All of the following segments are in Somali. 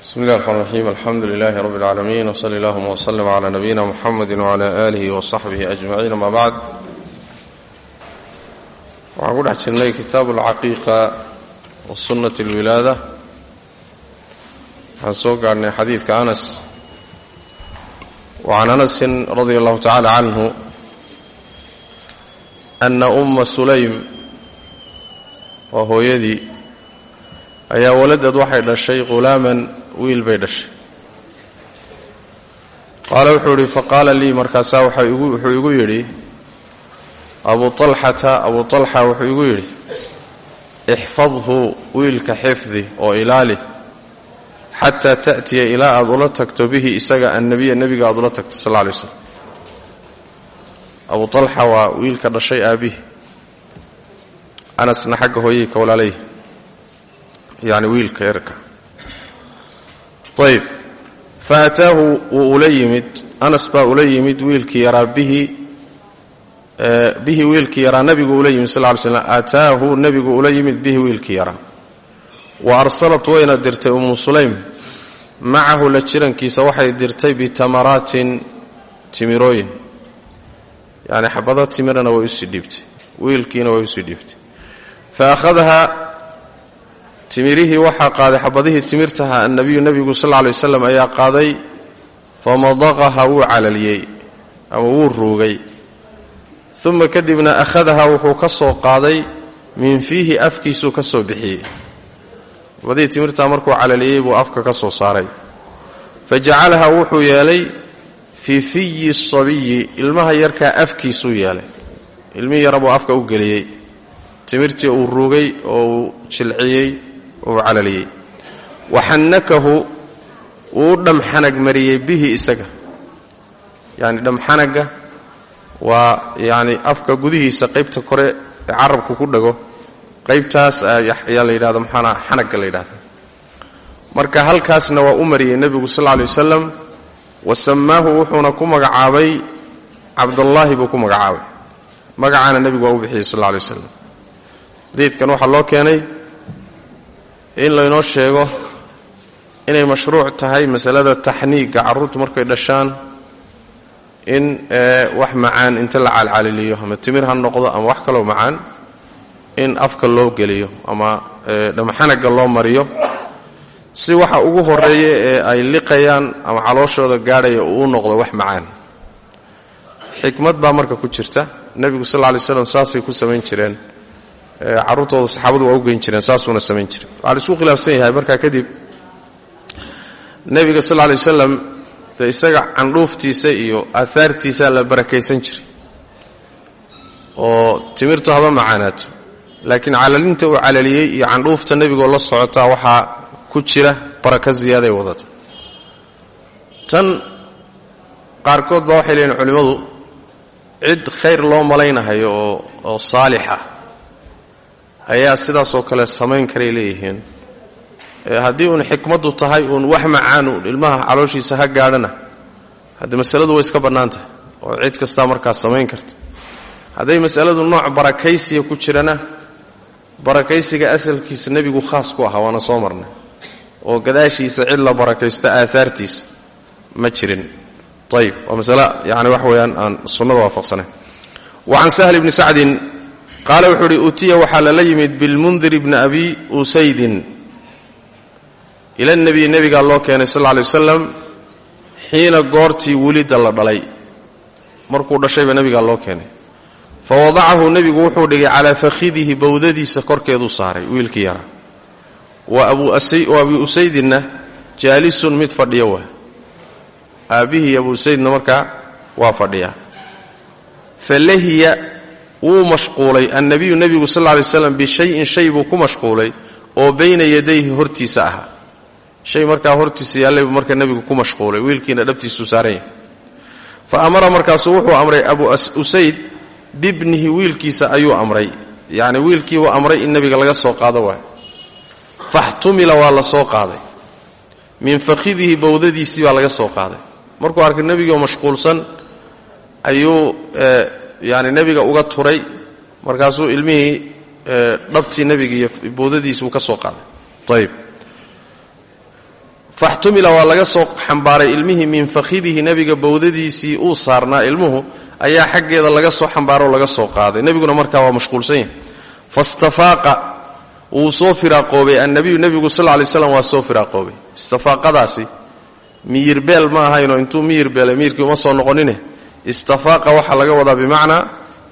bismi illahi raxmaan raxiim alxamdu lilaahi rabbi اlcaalamiin wsali allahuma wslm cla nabiyina muxamedi wcla alihi wasaxbihi ajmaciin ama bacd waxaan ku dhex jirnay kitaabu alcaqiiqa wa sunnati alwilaada waxaan soo gaadhnay xadiidka anas. Wacan anasin radia allahu tacala canhu ana umma sulaym waa hooyadii ayaa waladad waxay dhashay ghulaaman wiil bay dhashay. Qaala wuxuu yidhi faqaala lii markaasaa wuxuu igu yidhi abu alxata abu alxa wuxuu igu yidhi ixfadhu wiilka xifdi oo ilaali xataa ta'tiya ilaa aad ula tagto bihi isaga annabiya nebiga aad ula tagto sal lay slam abu alxa waa wiilka dhashay aabihi anasna xagga hooyey ka walaalay yani wiilka yarka. Ayb fa ataahu wuu ula yimid anas baa ula yimid wiilkii yaraa bihi bihi wiilkii yaraa nabigu ula yimid sal ly slam aataahu nebigu ula yimid bihi wiilkii yaraa. Wa arsalat wayna dirtay ummu sulaym. Macahu la jirankiisa waxay dirtay bitamaraatin timirooyin. Yani timirana way u sii dhiibtay timirihii waxaa qaaday xabadihii timirtaha annabiyu nebigu sal lla lay waslam ayaa qaaday famadaqaha wuu calaliyey ama wuu ruugay. Uma kadibna akhadaha wuxuu ka soo qaaday min fiihi afkiisuu ka soo bixiyey. Xabadihii timirtaa markuu calaliyey buu afka ka soo saaray. Fa jacalaha wuxuu yeelay fii fiyi sabiyi ilmaha yarkaa afkiisuu yeelay. Ilmihii yara buu afka u geliyey. Timirtii uu ruugay oo uu jilciyey uu calaliyey. Waxannakahu wuu dhamxanag mariyey bihi isaga. Yacni dhamxanagga waa yacni afka gudihiisa qaybta kore ee carabku ku dhago qaybtaas ayaa la yidhahda maxaana xanagga la yidhahda marka halkaasna waa u mariyey nebigu sal lla alay wasalam wa sammaahu wuxuuna ku magacaabay cabdullaahi buu ku magacaabay. Magacaana nebigu waa u bixiyey sal alla alay wasalam xadiidkan waxaa loo keenay in laynoo sheego inay mashruuc tahay masalada taxniigga carruurtu markay dhashaan in wax macaan inta la caalcaliliyo ama timir ha noqdo ama wax kaloo macaan in afka loo geliyo ama dhamxanagga loo mariyo si waxa ugu horreeya ee ay liqayaan ama calooshooda gaadhaya uu noqdo wax macaan. Xikmad baa marka ku jirta. Nebigu sal lla lay slam saasay ku samayn jireen carruurtooda saxaabadu waa u geyn jireen saasuuna samayn jiray waxaa la isku khilaafsan yahay markaa kadib nebiga sal lay wasalam dee isaga candhuuftiisa iyo aahaartiisaa la barakaysan jiray. Oo timirtu haba macaanaato laakiin calalinta uu calaliyey iyo candhuufta nebigoo la socotaa waxaa ku jira baraka ziyaaday wadata tan qaarkood baa waxay leeyihiin culimmadu cid khayr loo malaynahayo oo oo saalixa ayaa sidaasoo kale samayn karay leeyihiin. Haddii uun xikmaddu tahay uun wax macaan uun ilmaha calooshiisa ha gaadhana. Haddii masaladu way iska bannaan tahay oo cid kastaa markaas samayn karta. Hadday masaladu nooc barakaysiya ku jirana barakaysiga asalkiisa nebigu khaas ku ahaa waana soo marnay. Oo gadaashiisa cid la barakaysto aahaartiisa ma jirin. Ayib waa masale yani wax weeyaan aan sunnada waafaqsanayn wa can sahl bni qaala wuxuu uhi utiya waxaa lala yimid bilmundir bni abi usaydin. Ila nebiyi nebigaa loo keenay sal lla lay wasalam xiina goortii welidda la dhalay. Markuu dhashayba nebigaa loo keenay. Fa wadacahu nebigu wuxuu dhigay calaa fakhidihi bowdadiisa korkeeduu saaray wiilkii yaraa wa abi usaydinna jaalisun mid fadhiyo waa. Aabbihii abu usaydna markaa waa fadhiyaa falahiya wuu mashquulay. Annabiyu nebigu sal lla lay slam bishayin shay buu ku mashquulay oo bayna yadayhi hortiisa ahaa. Shay markaa hortiisa yaallay buu marka nebigu ku mashquulay wiilkiina dhabtiisuu saaran yahay. Fa amara markaasuu wuxuu amray abu usayd bibnihi wiilkiisa ayuu amray. Yacni wiilkii uu amray in nebiga laga soo qaado waay faxtumila waa la soo qaaday. Min fakhidihi bowdadiisii baa laga soo qaaday. Markuu arkay nebigoo mashquulsan ayuu yani nebiga uga turay markaasuu ilmihii dhabtii nebiga iyo bowdadiisii ka soo qaaday. Ayb faxtumila waa laga soo xambaaray ilmihii min fakhidihi nebiga bowdadiisii uu saarnaa ilmuhu ayaa xaggeeda laga soo xambaaro laga soo qaaday. Nebiguna markaa waa mashquulsan yahay. Fastafaaqa wuu soo firaaqoobay. Annabiyu nebigu sal lay slam waa soo firaaqoobay. Istifaaqadaasi miyirbeel ma ahaynoo intuu miyirbeelay miyirkii uma soo noqonine istafaaqa waxaa laga wadaa bimacnaa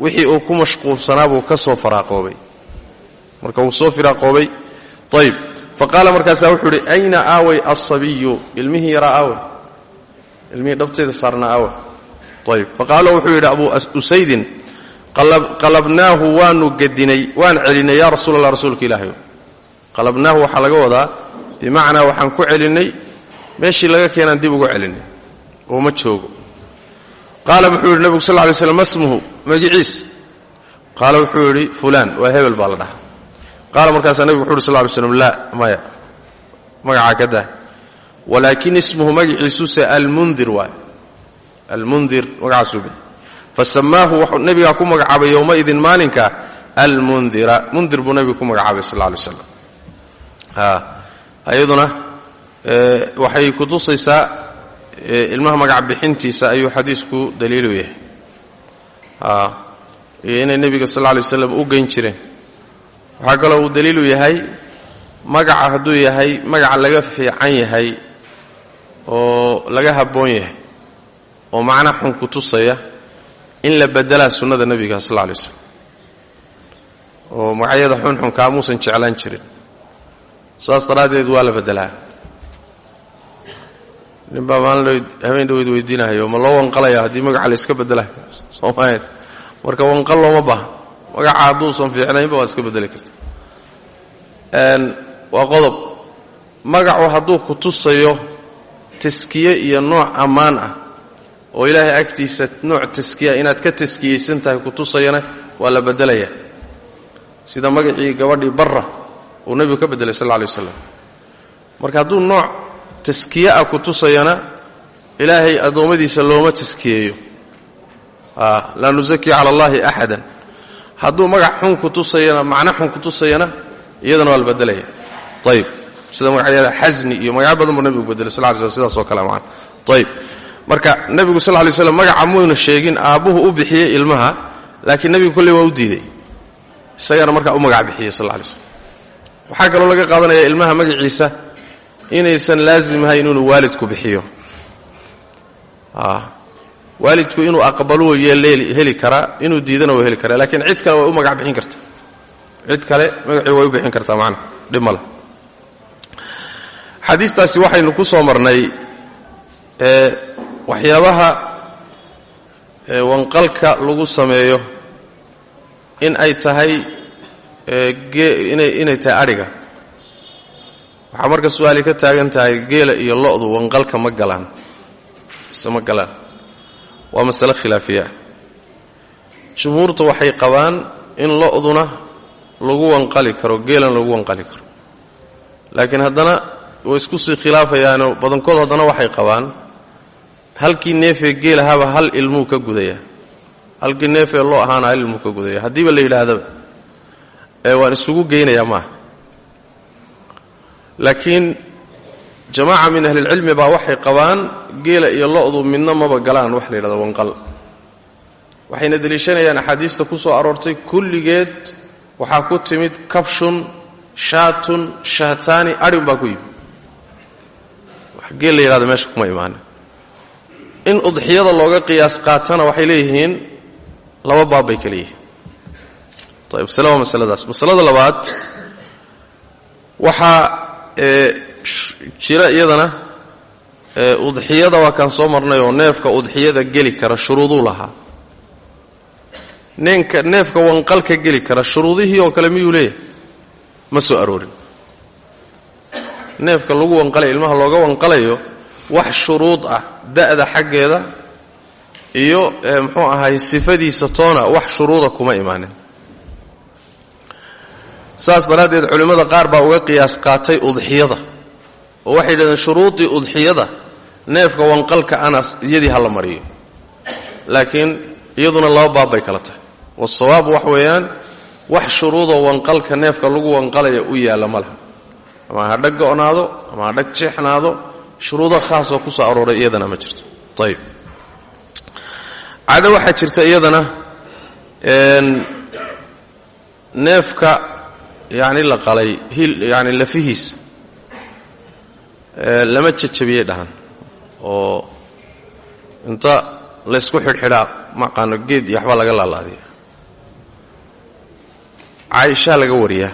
wixii uu ku mashquulsanaabuu ka soo faraaqoobay. Marka wuu soo firaaqoobay ayb fa qaala markaasaa wuxuu ayna aaway asabiyu ilmihii yaraa aawey ilmihii dhabteeda saarnaa aawey ayb fa qaala wuxuu yidhi abu usaydin qalabnaahu waanu gedinay waan celinay yaa rasuul allah rasuulka ilaahay. Qalabnaahu waxaa laga wadaa bimacnaa waxaan ku celinay meeshii laga keenaan dib ugu celinay. Oo ma joogo qaala wuxuu yidhi nebigu sal ly slam masmuhu magiciis qaala wuxuu yidhi fulaan waa hebel baa la dhahaa qaala markaasaa nebigu wuxu uhi sal ly slam laa maya magacaa ka walaakin ismuhu magaciisuse almundir waay almundir magacaasuu bixi fasamaahu wuxuu nebigaa ku magacaabay yowmaidin maalinka almundira mundir buu nebigu ku magacaabay sal lay slam ayaduna waxay kutusaysaa ilmaha magac bixintiisa ayuu xadiisku daliilu yahay. Iyo inay nebiga sal lay waslam u geyn jireen. Waxaa kaloo uu daliilu yahay magaca hadduu yahay magaca laga fiican yahay oo laga habboon yahay oo macna xun ku tusaya in la bedelaa sunnada nebiga sal lay waslam oo magacyada xunxunkaa muusan jeclaan jirin. Saas daraaddeed waa la bedelaa ninbaa maalin habeen dhaweyd weydiinahayo ma loo wanqalaya haddii magaca la iska bedelayo soomaalia marka wanqal looma baaha magaca hadduusan fiicnaynba waad iska bedeli karta. Waa qodob. Magacu hadduu ku tusayo taskiye iyo nooc ammaan ah oo ilaahay agtiisa nooc taskiya inaad ka taskiyaysan tahay ku tusayana waa la bedelayaa sida magacii gabadhii barra uu nebigu ka bedelay sal lla lay waslam marka hadduu nooc taskiye ah ku tusayana ilaahay addoommadiisa looma taskiyeeyo laa nusaki cala allahi axadan. Hadduu magac xun ku tusayana macno xun ku tusayana iyadana waa la bedelaya ayib sida magacyada xasni iyo magacyo badan buu nebigu bedelay sal ly sl sidaasoo kale maan ayib marka nebigu sal lay slam magaca muynu sheegin aabbuhu u bixiyey ilmaha laakiin nebigu kolley waa u diiday. Isagana markaa u magac bixiyey sal lay slm waxaa kaloo laga qaadanaya ilmaha magaciisa inaysan laazim ahayn inuu waalidku bixiyo. Waalidku inuu aqbaluo heli karaa inuu diidana waa heli karaa laakiin cid kale way u magac bixin karta. Cid kale magacii way u bixin kartaa macna dhib male xadiistaasi waxaynu ku soo marnay waxyaabaha wanqalka lagu sameeyo in ay tahay inay tahay adhiga waxaa marka su'aali ka taagan tahay geela iyo lo-du wanqalka ma galaan. Mise ma galaan? Waa khilaafiya. Ah waxay qabaan in lo-duna lagu wanqali karo geelana lagu wanqali karo. Laakiin haddana way isku sii khilaafayaanoo badankood haddana waxay qabaan halkii neefee geelahaba hal ilmuu ka gudayaa halkii neefee loo ahaana hal ka gudaya. Haddiiba la yidhaahdaba ee waan isugu geynayaa maaha laakiin jamaaca min ahlilcilmi baa waxay qabaan geela iyo lo-du midna maba galaan wax la yidhahdo wanqal. Waxayna deliishanayaan axaadiista ku soo aroortay kulligeed waxaa ku timid kabshun shaatun shaataani adhin baa ku yimi geel la yidhahdo meesha kuma imaanin in udxiyada looga qiyaas qaatana waxay leeyihiin laba baab bay kala yihiin ayb masale waa masaladaas masalada labaad waxaa jira iyadana udxiyada waa kaan soo marnay neefka udxiyada geli kara shuruuduu lahaa. Neenka neefka wanqalka geli kara shuruudihii oo kale miyuu leeyahay? Ma soo aroorin. Neefka lagu wanqalayo ilmaha looga wanqalayo wax shuruud ah da'da xaggeeda iyo muxuu ahay sifadiisa toona wax shuruuda kuma imaanin saas daraaddeed culimmada qaar baa uga qiyaas qaatay udxiyada. oo waxay yidhahdeen shuruudii udxiyada neefka wanqalka ana iyadii ha la mariyo. Laakiin iyaduna laba baab bay kala tahay. Wasawaab wax weeyaan wax shuruudoo wanqalka neefka lagu wanqalaya u yaalla ma laha. Ama ha dhag go'naado ama ha dhag jeexnaado shuruudo khaasoo ku soo arooray iyadana ma jirto. Ayib cado waxaa jirta iyadana neefka yacni la qalay hil yacni lafihiisa lama jajabiyey dhahan oo inta laysku xidhxidhaa maqaano geed iyo waxbaa laga laalaadiya caaishaa laga wariyaa.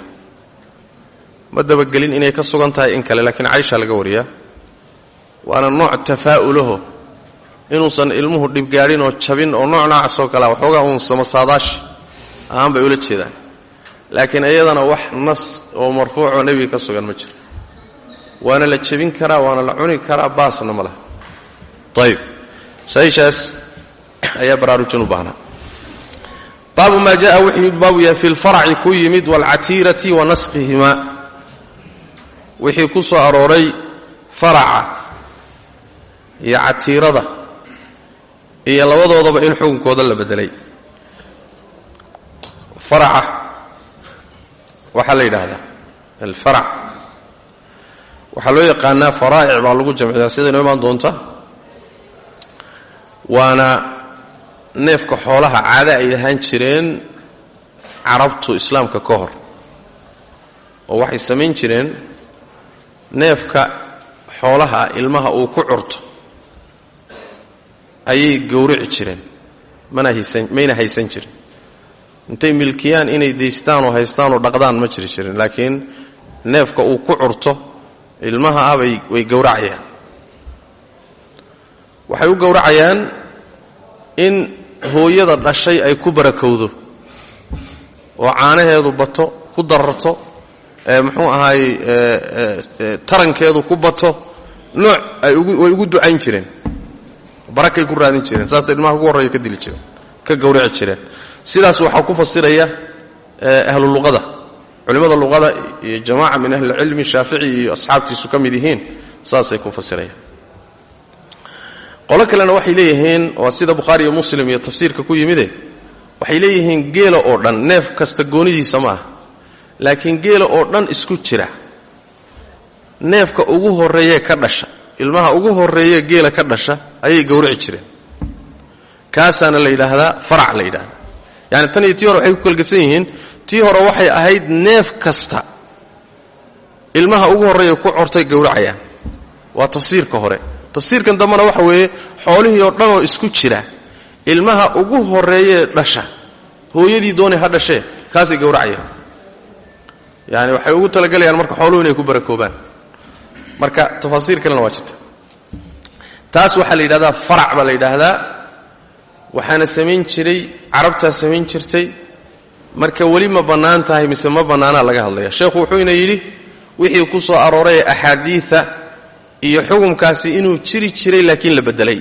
Ma dabagelin inay ka sugan tahay in kale laakiin caaishaa laga wariyaa. Waana nooc tafaa'ulaho. Inuusan ilmuhu dhibgaadhin oo jabin oo nooc noocaasoo kalea waxoogaa uun samasaadaashi ahaan bay ula jeedaan laakiin iyadana wax nas oo marfuucoo nebiga ka sugan ma jiro. Waana la jebin karaa waana la cuni karaa baasna ma laha. Ayib masaa'ishaas ayaa baraarujin u baahnaa baabu maa jaa wuxuu baabu yahay fi lfarci ku yimid waalcatiirati wa naskhihimaa wixii ku soo arooray faraca iyo catiirada iyo labadoodaba in xukunkooda la bedelay. Faraca waxaa la yidhaahdaa alfarac. Waxaa loo yaqaanaa faraa'ic baa lagu jamciyaa sida inoo imaan doonta. Waana neefka xoolaha caada ay ahaan jireen carabtu islaamka ka hor. Oo waxay samayn jireen neefka xoolaha ilmaha uu ku curto. Ayay gowrici jireen mana haysan mayna haysan jirin intay milkiyaan inay daystaan oo haystaan oo dhaqdaan ma jiri jirin laakiin neefka uu ku curto ilmaha ah way gowracayaan. Waxay u gowracayaan in hooyada dhashay ay ku barakowdo oo caanaheedu bato ku dararto muxuu ahaay tarankeedu ku bato nooc ay way ugu ducayn jireen. Barakay ku raadin jireen saasta ilmaha ugu horreeya ka dili jireen ka gowraci jireen sidaas waxaa ku fasiraya ahlu luqada. Culimmada luqada iyo jamaaca min ahli ilcilmi shaafici iyo asxaabtiisu ka mid yihiin saasay ku fasirayaan. Qolo kalena waxay leeyihiin waa sida bukhaari iyo muslim iyo tafsiirka ku yimide waxay leeyihiin geela oo dhan neef kasta goonidiisa ma laakiin geela oo dhan isku jira. Neefka ugu horreeyee ka dhasha ilmaha ugu horreeye geela ka dhasha ayay gowrici jireen. Kaasaana la yidhaahdaa farac la yidhaahdaa yani tan iyo tii hore waxay ku kalgesan yihiin tii hore waxay ahayd neef kasta. Ilmaha ugu horreeya ku cortay gowracayaan waa tafsiirka hore. Tafsiirkan dambena waxa weeye xoolihii oo dhan oo isku jira ilmaha ugu horreeyee dhasha hooyadii doonay ha dhashee kaasay gowracayaan yani waxay ugu talagalayaan marka xooluhu inay ku barakoobaan. Marka tafaasiir kalena waa jirta. Taas waxaa la yidhahdaa farac baa la yidhaahdaa waxaana samayn jiray carabtaa samayn jirtay. Marka weli ma bannaan tahay mise ma bannaanaa laga hadlaya sheekhu wuxuuna yidhi wixii ku soo arooray axaadiida iyo xukumkaasi inuu jiri jiray laakiin la bedelay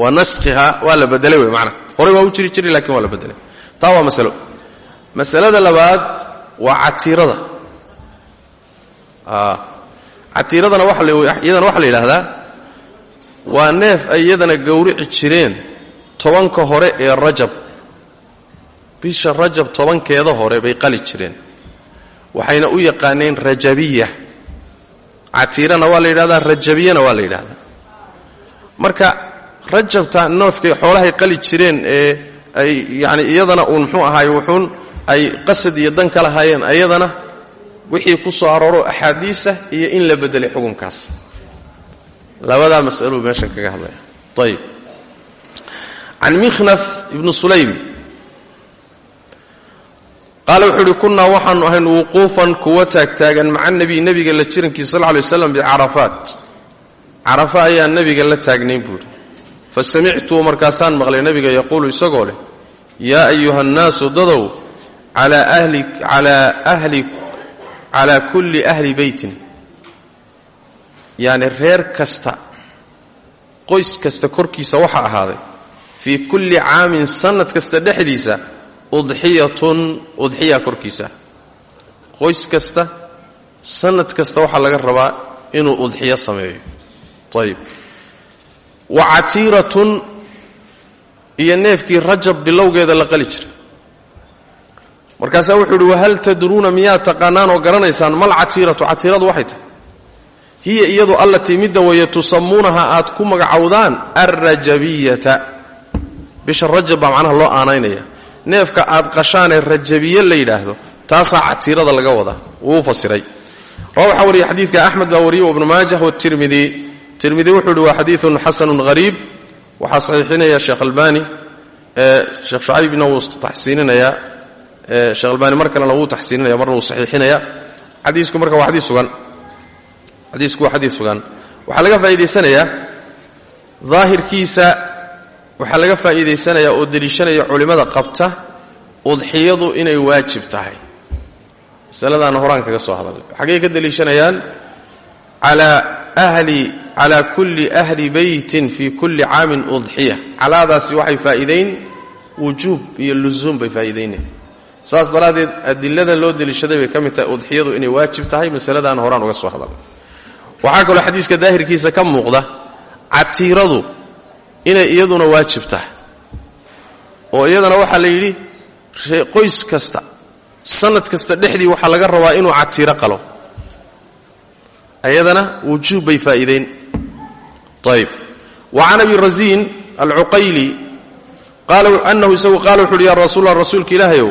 wa naskhiha waa la bedelay wey maanaa horey waa u jiri jiray lakiin waa la bedelay taa waa masalo. Masalada labaad waa catiirada. Catiiradana iyadana waxaa la yidhaahdaa waa neef ay iyadana gowrici jireen tobanka hore ee rajab. Bisha rajab tobankeeda hore bay qali jireen. Waxayna u yaqaaneen rajabiya catiirana waa la yidhahdaa rajabiyana waa la yidhahdaa. Marka rajabta noofkay xoolahay qali jireen ee ay yani iyadana uun muxuu ahaay wuxuun ay qasad iyo dan ka lahaayeen ayadana wixii ku soo arooro axaadiisa iyo in la bedelay xukunkaas. Labadaa masaluu meeshan kaga hadlaya. Ayib can mikhnaf ibnu sulaym qaala wuxuu uhi kunnaa waxaanu ahayn wuquufan kuwa taagtaagan maca nebiy nebiga la jirankiisa sal ly slam bicarafaat carafa ayaa nebiga la taagnayn buuhi fa samictuu markaasaan maqlay nebiga yaquulu isagoo leh yaa ayuha annaasu dadow calaa kulli ahli beytin yacni reer kasta qoys kasta korkiisa waxaa ahaaday fii kulli caamin sannad kasta dhexdiisa udxiyatun udxiya korkiisa. Qoys kasta sannad kasta waxaa laga rabaa inuu udxiyo sameeyo. Ayib wa catiiratun iyo neefkii rajab bilowgeeda la qali jiray. Markaasaa wuxuu uhi wahal tadruuna miyaad taqaanaan oo garanaysaan mal catiiratu? Catiiradu waxay tahay. Hiya iyadu allatii midda weeye tusammuunaha aad ku magacowdaan alrajabiyata bisha rajab baa macnaha loo aanaynaya. Neefka aad qashaanee rajabiye la yidhaahdo taasaa catiirada laga wadaa. Wuu fasiray. Rawa waxaa wariyey xadiidka axmed baa wariyey ibnu maajah watirmidi tirmidi. Wuxuu ihi waa xadiidun xasanun hariib waxaa saxiixinaya sheekh albani sheekh shucaybna wuu taxsiininayaa sheekh albani mar kalena wuu taxsiininaya marna wuu saxiixinaya. Xadiisku marka waa xadiis sugan. Xadiisku waa xadiis sugan. Waxaa laga faa'iidaysanayaa daahirkiisa waxaa laga faa'iidaysanayaa oo deliishanaya culimmada qabta udxiyadu inay waajib tahay. Masaladaana horaan kaga soo hadalnay xaggay ka deliishanayaan calaa ahli calaa kulli ahli beytin fii kulli caamin udxiya. Calaadaasi waxay faa'iidayn wujuub iyo lusuum bay faa'iidaynayan saas daraaddeed adilada loo deliishaday bay ka mid tahay udxiyadu inay waajib tahay masaladaana horaan uga soo hadalnay waxaa kaloo xadiiska daahirkiisa ka muuqda catiiradu inay iyaduna waajib tahay. Oo iyadana waxaa la yidhi qoys kasta sanad kasta dhexdii waxaa laga rabaa inuu catiiro qalo. Ayadana wujuub bay faa'iideyn ayb wa can abi rasiin alcuqayli anahu isagu qaala wuxu uhi ya rasuulla rasuulka ilaahayow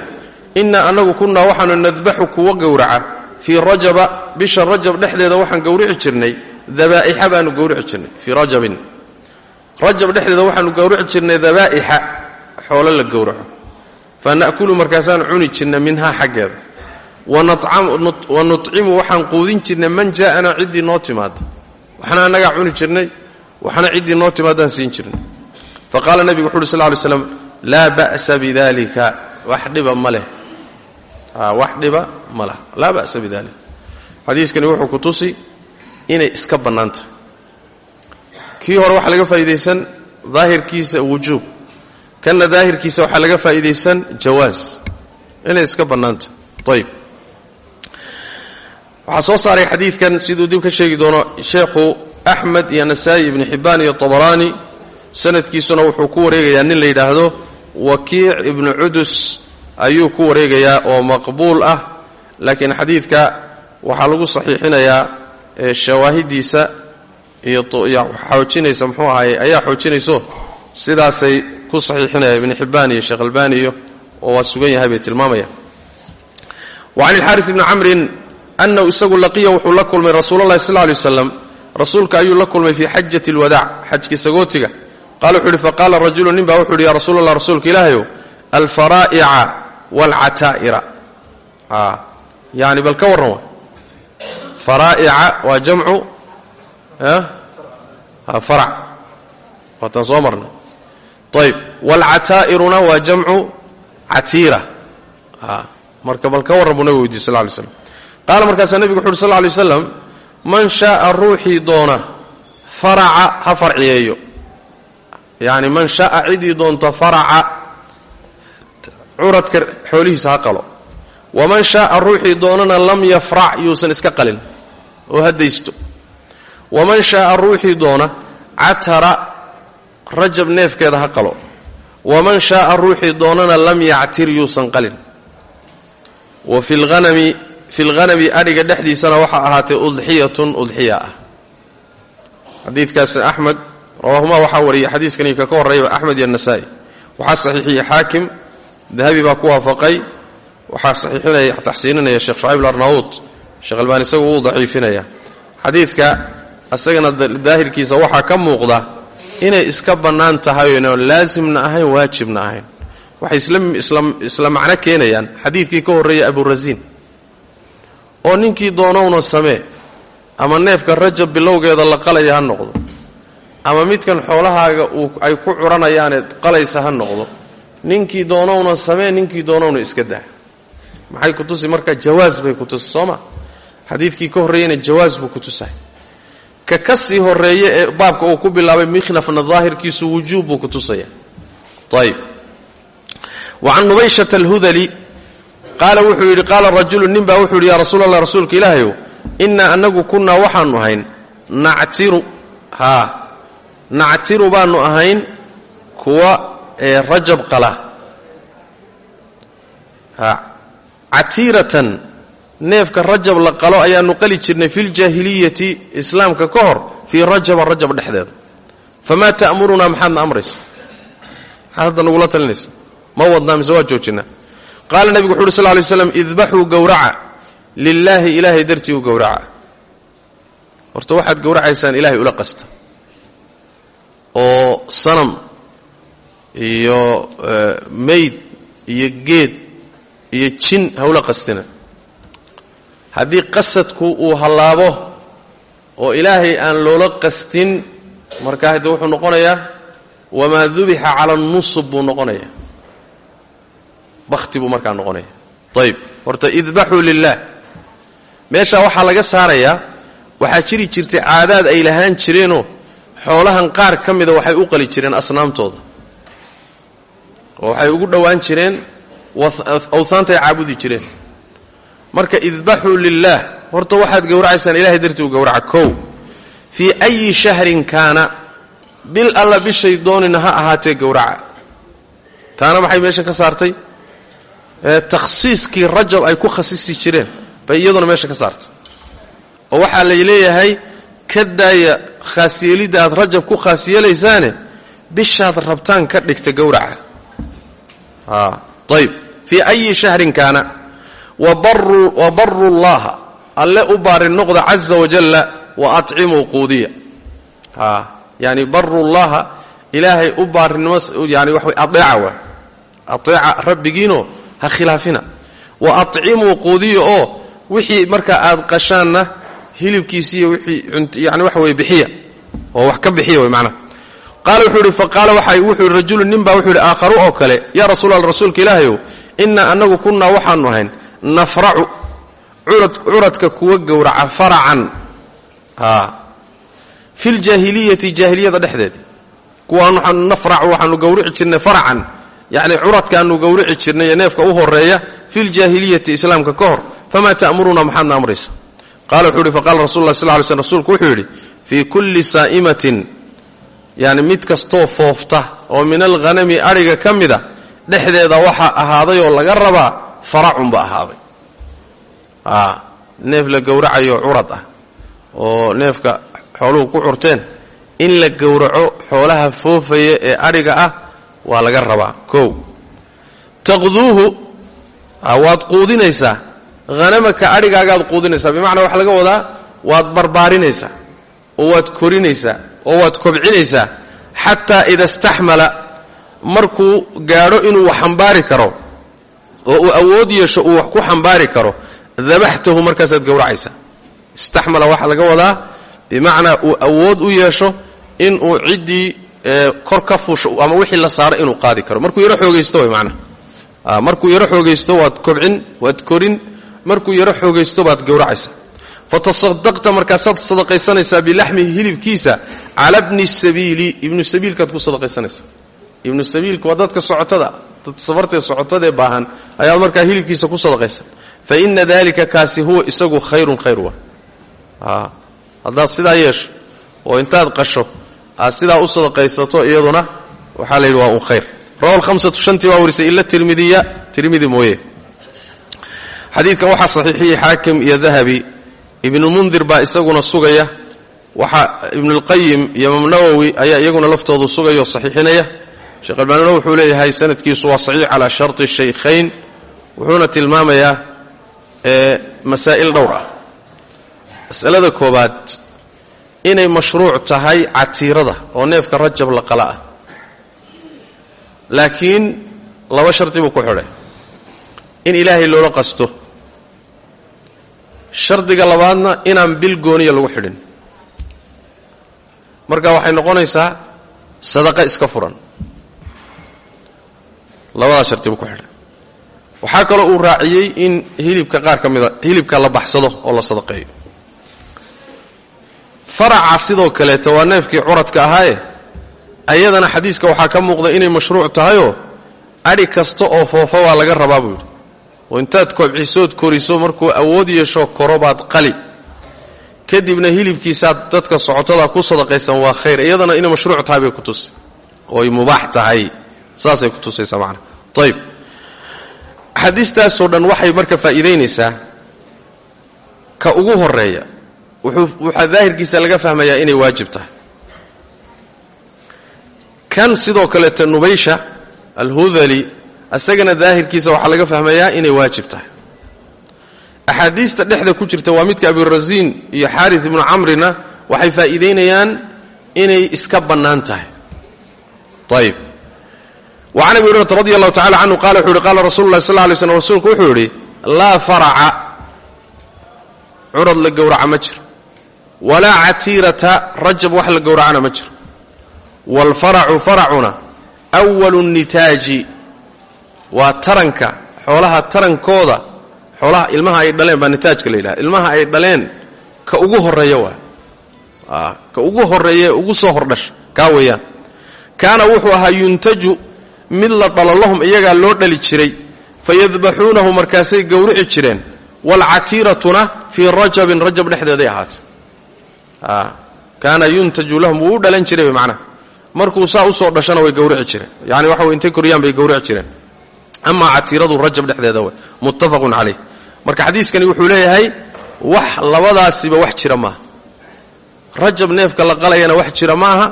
innaa annagu kunnaa waxaanu nadbaxu kuwa gowraca fii rajaba bisha rajab dhexdeeda waxaan gowrici jirnay dabaa'ixa baanu gowrici jirnay fii rajabin rajab dhexdeeda waxaanu gowrici jirnay dabaa'ixa xoolo la gowraco fa na'kulu markaasaan cuni jirnay minhaa xaggeeda. Wa nutcimu waxaan quudin jirnay man jaa'anaa ciddii noo timaada waxna annagaa cuni jirnay waxna ciddii noo timaadaan siin jirnay. Fa qaala nebigu wuxu uhi sal ly slam laa ba'sa bidalika wax dhiba ma leh. Wax dhiba ma leh. Laa ba'sa bidalik xadiiskani wuxuu ku tusi inay iska bannaan tahay kii hore waxaa laga faa'iidaysan daahirkiisa wujuub. Kanna daahirkiisa waxaa laga faa'iidaysan jawaas inay iska bannaan tahay ayb waxaa soo saaray xadiidkan siduu dib ka sheegi doono sheekhu axmed iyo nasaa'i ibnu xibbaan iyo tabaraani. Sanadkiisuna wuxuu ku wareegayaa nin la yidhaahdo wakiic ibnu cudus ayuu ku wareegayaa oo maqbuul ah. Laakiin xadiidka waxaa lagu saxiixinayaa shawaahidiisa iyo xoojinaysa muxuu ahaye ayaa xoojinayso sidaasay ku saxiixinaya ibnu xibbaan iyo sheekh albani iyo oo waa sugan yahay bay tilmaamaya wa can ilxaaris ibni camrin annahu isagu laqiya wuxuu la kulmay rasuulalahi sal ly waslam rasuulka ayuu la kulmay fii xajati alwadaac xajkii sagootiga. Qala wuxuu ihi faqaala rajulu nin baa wuxu uhi ya rasuul allah rasuulka ilaahayow alfaraa'ica waalcataa'ira yani bal ka warran wa faraa'ica waa jamcu farac. Waataan soo marnay. Ayb waalcataa'iruna waa jamcu catiira. Marka bal ka warran buu nabigu weydiy sal lay slam qaala markaasaa nebigu wuxu uhi sal lay waslam man shaaa ruuxii doona faraca ha farciyeeyo. Yacni man shaaa cidii doonta faraca curadka xoolihiisa ha qalo. Waman shaaa ruuxii doonana lam yafrac yuusan iska qalin. Oo ha daysto waman shaaa ruuxii doona catara rajab neefkeeda ha qalo. Waman shaaa ruuxii doonana lam yactir yuusan qalin. Wa fi lhanami fi lhanami adhiga dhexdiisana waxaa ahaatay udxiyatun udxiya ah xadiidkaas axmed rawaahuma waxaa wariyay xadiiskani ka ka horreeyaba axmed iyo nasaa'i. Waxaa saxiixiyey xaakim dahabi baa ku waafaqay. Waxaa saxiixinaya taxsiininaya sheekh shucayb alarnaawud sheekh albaan isagu wuu isagana daahirkiisa waxaa ka muuqda inay iska bannaan tahay oyna laasimna ahayn waajibna ahayn. Waxay isla macno keenayaan. Xadiidkii ka horreeyay aburasiin oo ninkii doonowna samee ama neefka rajab bilowgeeda la qalaya ha noqdo ama midkan xoolahaaga ay ku curanayaane qalaysa ha noqdo ninkii doonowna samee ninkii doonowna iska daa. Maxay ku tusi? Marka jawaas bay ku tusi soo ma? Xadiidkii ka horreeyeyna jawaas buu ku tusahay ka ka sii horreeye ee baabka uu ku bilaabay mikhnafna daahirkiisu wujuub buu ku tusaya. Ayb wa can nubayshata alhudali qaala wuxuu yidhi qaala rajulu nin baa wuxuu yidhi yaa rasuul allah rasuulka ilaahayow innaa annagu kunnaa waxaanu ahayn nactiru haa nactiru baanu ahayn kuwa ee rajab qala catiiratan neefka rajab la qalo ayaanu qali jirnay fi ljaahiliyati islaamka ka hor fii rajaba rajab dhexdeeda famaa ta'murunaa maxaadna amraysa? Maxaad hadda nagula talinaysa? Ma wadnaa mise waa joojinaa? Qaala nebigu wuxu uhi sal lay slam idbaxuu gowraca lilaahi ilaahay dartii u gowraca horta waxaad gowracaysaan ilaahay ula qasta. Oo sanam iyo mayd iyo geed iyo jin hawla qastina haddii qasadku uu hallaabo oo ilaahay aan loola qastin markaa hade wuxuu noqonayaa wamaa dubixa cala nusub buu noqonayaa. Bakhti buu markaa noqonaya ayb horta idbaxuu lilah meeshaa waxaa laga saarayaa waxaa jiri jirtay caadaad ay lahaan jireenoo xoolahan qaar ka mida waxay u qali jireen asnaamtooda. Oo waxay ugu dhowaan jireen awhaantay caabudi jireen marka idbaxuu lilaah horta waxaad gowracaysaan ilahay dartii u gowraca kow. Fii ayi shahrin kaana. Bil alla bishay doonina ha ahaatee gowraca. Taana maxay meesha ka saartay? Takhsiiskii rajab ay ku khasisi jireen bay iyaduna meesha ka saartay. Oo waxaa lay leeyahay ka daaya khaasyeelidda aad rajab ku khaas yeelaysaane bishaad rabtaan ka dhigta gowraca. Ayb fii ayi shahrin kaana wa baru llaha alle u baari noqda caza wajalla wa acimuu quudiya yani baru llaha ilaahay u baarinimo yani waxa aeeca waa aeeca rabbigiinoo ha khilaafina. Wa acimuu quudiya oo wixii markaa aad qashaanna hilibkiisiiyo wixii yani waxa weye bixiya. Oo wax ka bixiya way macnaha qaala wuxuu yidhi faqaala wuxuu yidhi rajulu nin baa wuxuu yidhi aakharu oo kale yaa rasuul rasuulka ilaahayow innaa annagu kunnaa waxaanu ahayn nafracu curadka kuwa gowraca faracan. Fi ljaahiliyati jaahiliyada dhexdeeda kuwaan nafracu waxaanu gowrici jirnay faracan. Yacni curadkaanu gowrici jirnay ee neefka u horreeya fi ljaahiliyati islaamka ka hor. Famaa ta'muruna maxaadna amraysa qala wuxuu yidhi faqala rasul lah sl ly slm rsulku wuxuu fii kulli saa'imatin yani mid kastoo foofta oo min alghanami adhiga ka mida dhexdeeda waxaa ahaaday oo laga rabaa faracunba ahaaday. Neef la gowracayo curad ah oo neefka xooluhu ku curteen in la gowraco xoolaha foofaya ee adhiga ah waa laga rabaa. Kow taqduuhu waad quudinaysaa. Hanamaka adhigaagaad quudinaysaa. Bimacnaa waxaa laga wadaa waad barbaarinaysaa oo waad korinaysaa oo waad kobcinaysaa. Xataa ida istaxmala markuu gaadho inuu wax xambaari karo oo uu awood yeesho uu wax ku xambaari karo dabaxtahu markaasaad gowracaysaa istaxmala waxaa laga wadaa bimacnaa uu awood u yeesho inuu ciddii kor ka fuusho ama wixii la saaro inuu qaadi karo. Markuu yaro xoogaysto way macnaha markuu yaro xoogaysto waad kobcin waad korin. Markuu yaro xoogaysto baad gowracaysaa fatasadaqta markaasaad sadaqaysanaysaa bilaxmihi hilibkiisa cala bni sabiili ibnu sabiilkaad ku sadaqaysanaysaa ibnu sabiilka waa dadka socotada. Dad safartee socotadee baahan ayaad markaa hilibkiisa ku sadaqaysan. Fa ina dalika kaasi huwa isagu khayrun khayr wa haddaad sidaa yeesho oo intaad qasho aad sidaa u sadaqaysato iyaduna waxaa la yidhi waa khayr. Rawa lhamsatu shantii baa warisay ila tirmidiya tirmidi mooye. Xadiidkan waxaa saxiixiyey xaakim iyo dahabi. Ibnulmundir baa isaguna sugaya. Waxaa ibnulqayim iyo imaam nawowi ayaa iyaguna laftoodu sugaya oo saxiixinaya sheekh albaanina wuxuu leeyahay sanadkiisu waa saxiix calaa sharti shaykhayn wuxuuna tilmaamayaa masaa'il dhowr ah. Masalada koobaad inay mashruuc tahay catiirada oo neefka rajab la qala ah. Laakiin laba shardi buu ku xidhay. In ilaahay loola qasto. Shardiga labaadna inaan bil gooniya lagu xidhin. Marka waxay noqonaysaa sadaqa iska furan labadaa shardi buu ku xidhay. Waxaa kaloo uu raaciyey in hilibka qaar ka mida hilibka la baxsado oo la sadaqeeyo. Faraca sidoo kaleeta waa neefkii curadka ahaaye ayadana xadiiska waxaa ka muuqda inay mashruuc tahayoo adhi kasta oo foofa waa laga rabaa buu yidhi. Oo intaad kobcisood koriso markuu awood yeesho korobaad qali. Kadibna hilibkiisaad dadka socotada ku sadaqaysan waa khayr iyadana inay mashruuc tahay bay ku tusay ooy mubaax tahay saasay ku tusaysaa macana ayib axaadiistaasoo dhan waxay marka faa'iidaynaysaa ka ugu horreeya waxaa daahirkiisa laga fahmayaa inay waajib tahay. Kan sidoo kaleeta nubaysha alhudali isagana daahirkiisa waxaa laga fahmayaa inay waajib tahay. Axaadiista dhexda ku jirta waa midka abirasiin iyo xaaris ibnu camrina waxay faa'iidaynayaan inay iska bannaan tahay. Ayib can abi hurayrata radi allahu tacala canhu qala wuxu uhi qaala rasulu llahi sal slm rasuulku wuxuu yidhi laa faraca. Curad la gowraca ma jiro walaa catiirata rajab wax la gowracana ma jiro waalfaracu faracuna walu nitaaji waa taranka xoolaha tarankooda xoolaha ilmaha ay dhaleen baa nitaajka la yidhaha ilmaha ay dhaleen ka ugu horreeya waa ka ugu horreeya ee ugu soo hordhasha kaa weeyaan. Kaana wuxuu ahaa yuntaju mid la dhalo lahum iyagaa loo dhali jiray fayadbaxuunahu markaasay gowrici jireen waalcatiiratuna fii rajabin rajab dhexdeeday ahaatay. Kaana yuntaju lahum wuu dhalan jiray macnaha markuu saa u soo dhashana way gowrici jireen. Yani waxa intay koriyaan bay gowrici jireen. Amaa catiiradu rajab dhexdeeda way. Muttafaqun calayh. Marka xadiiskani wuxuu leeyahay wax labadaasiba wax jira maaha. Rajab neefka la qalayana wax jira maaha.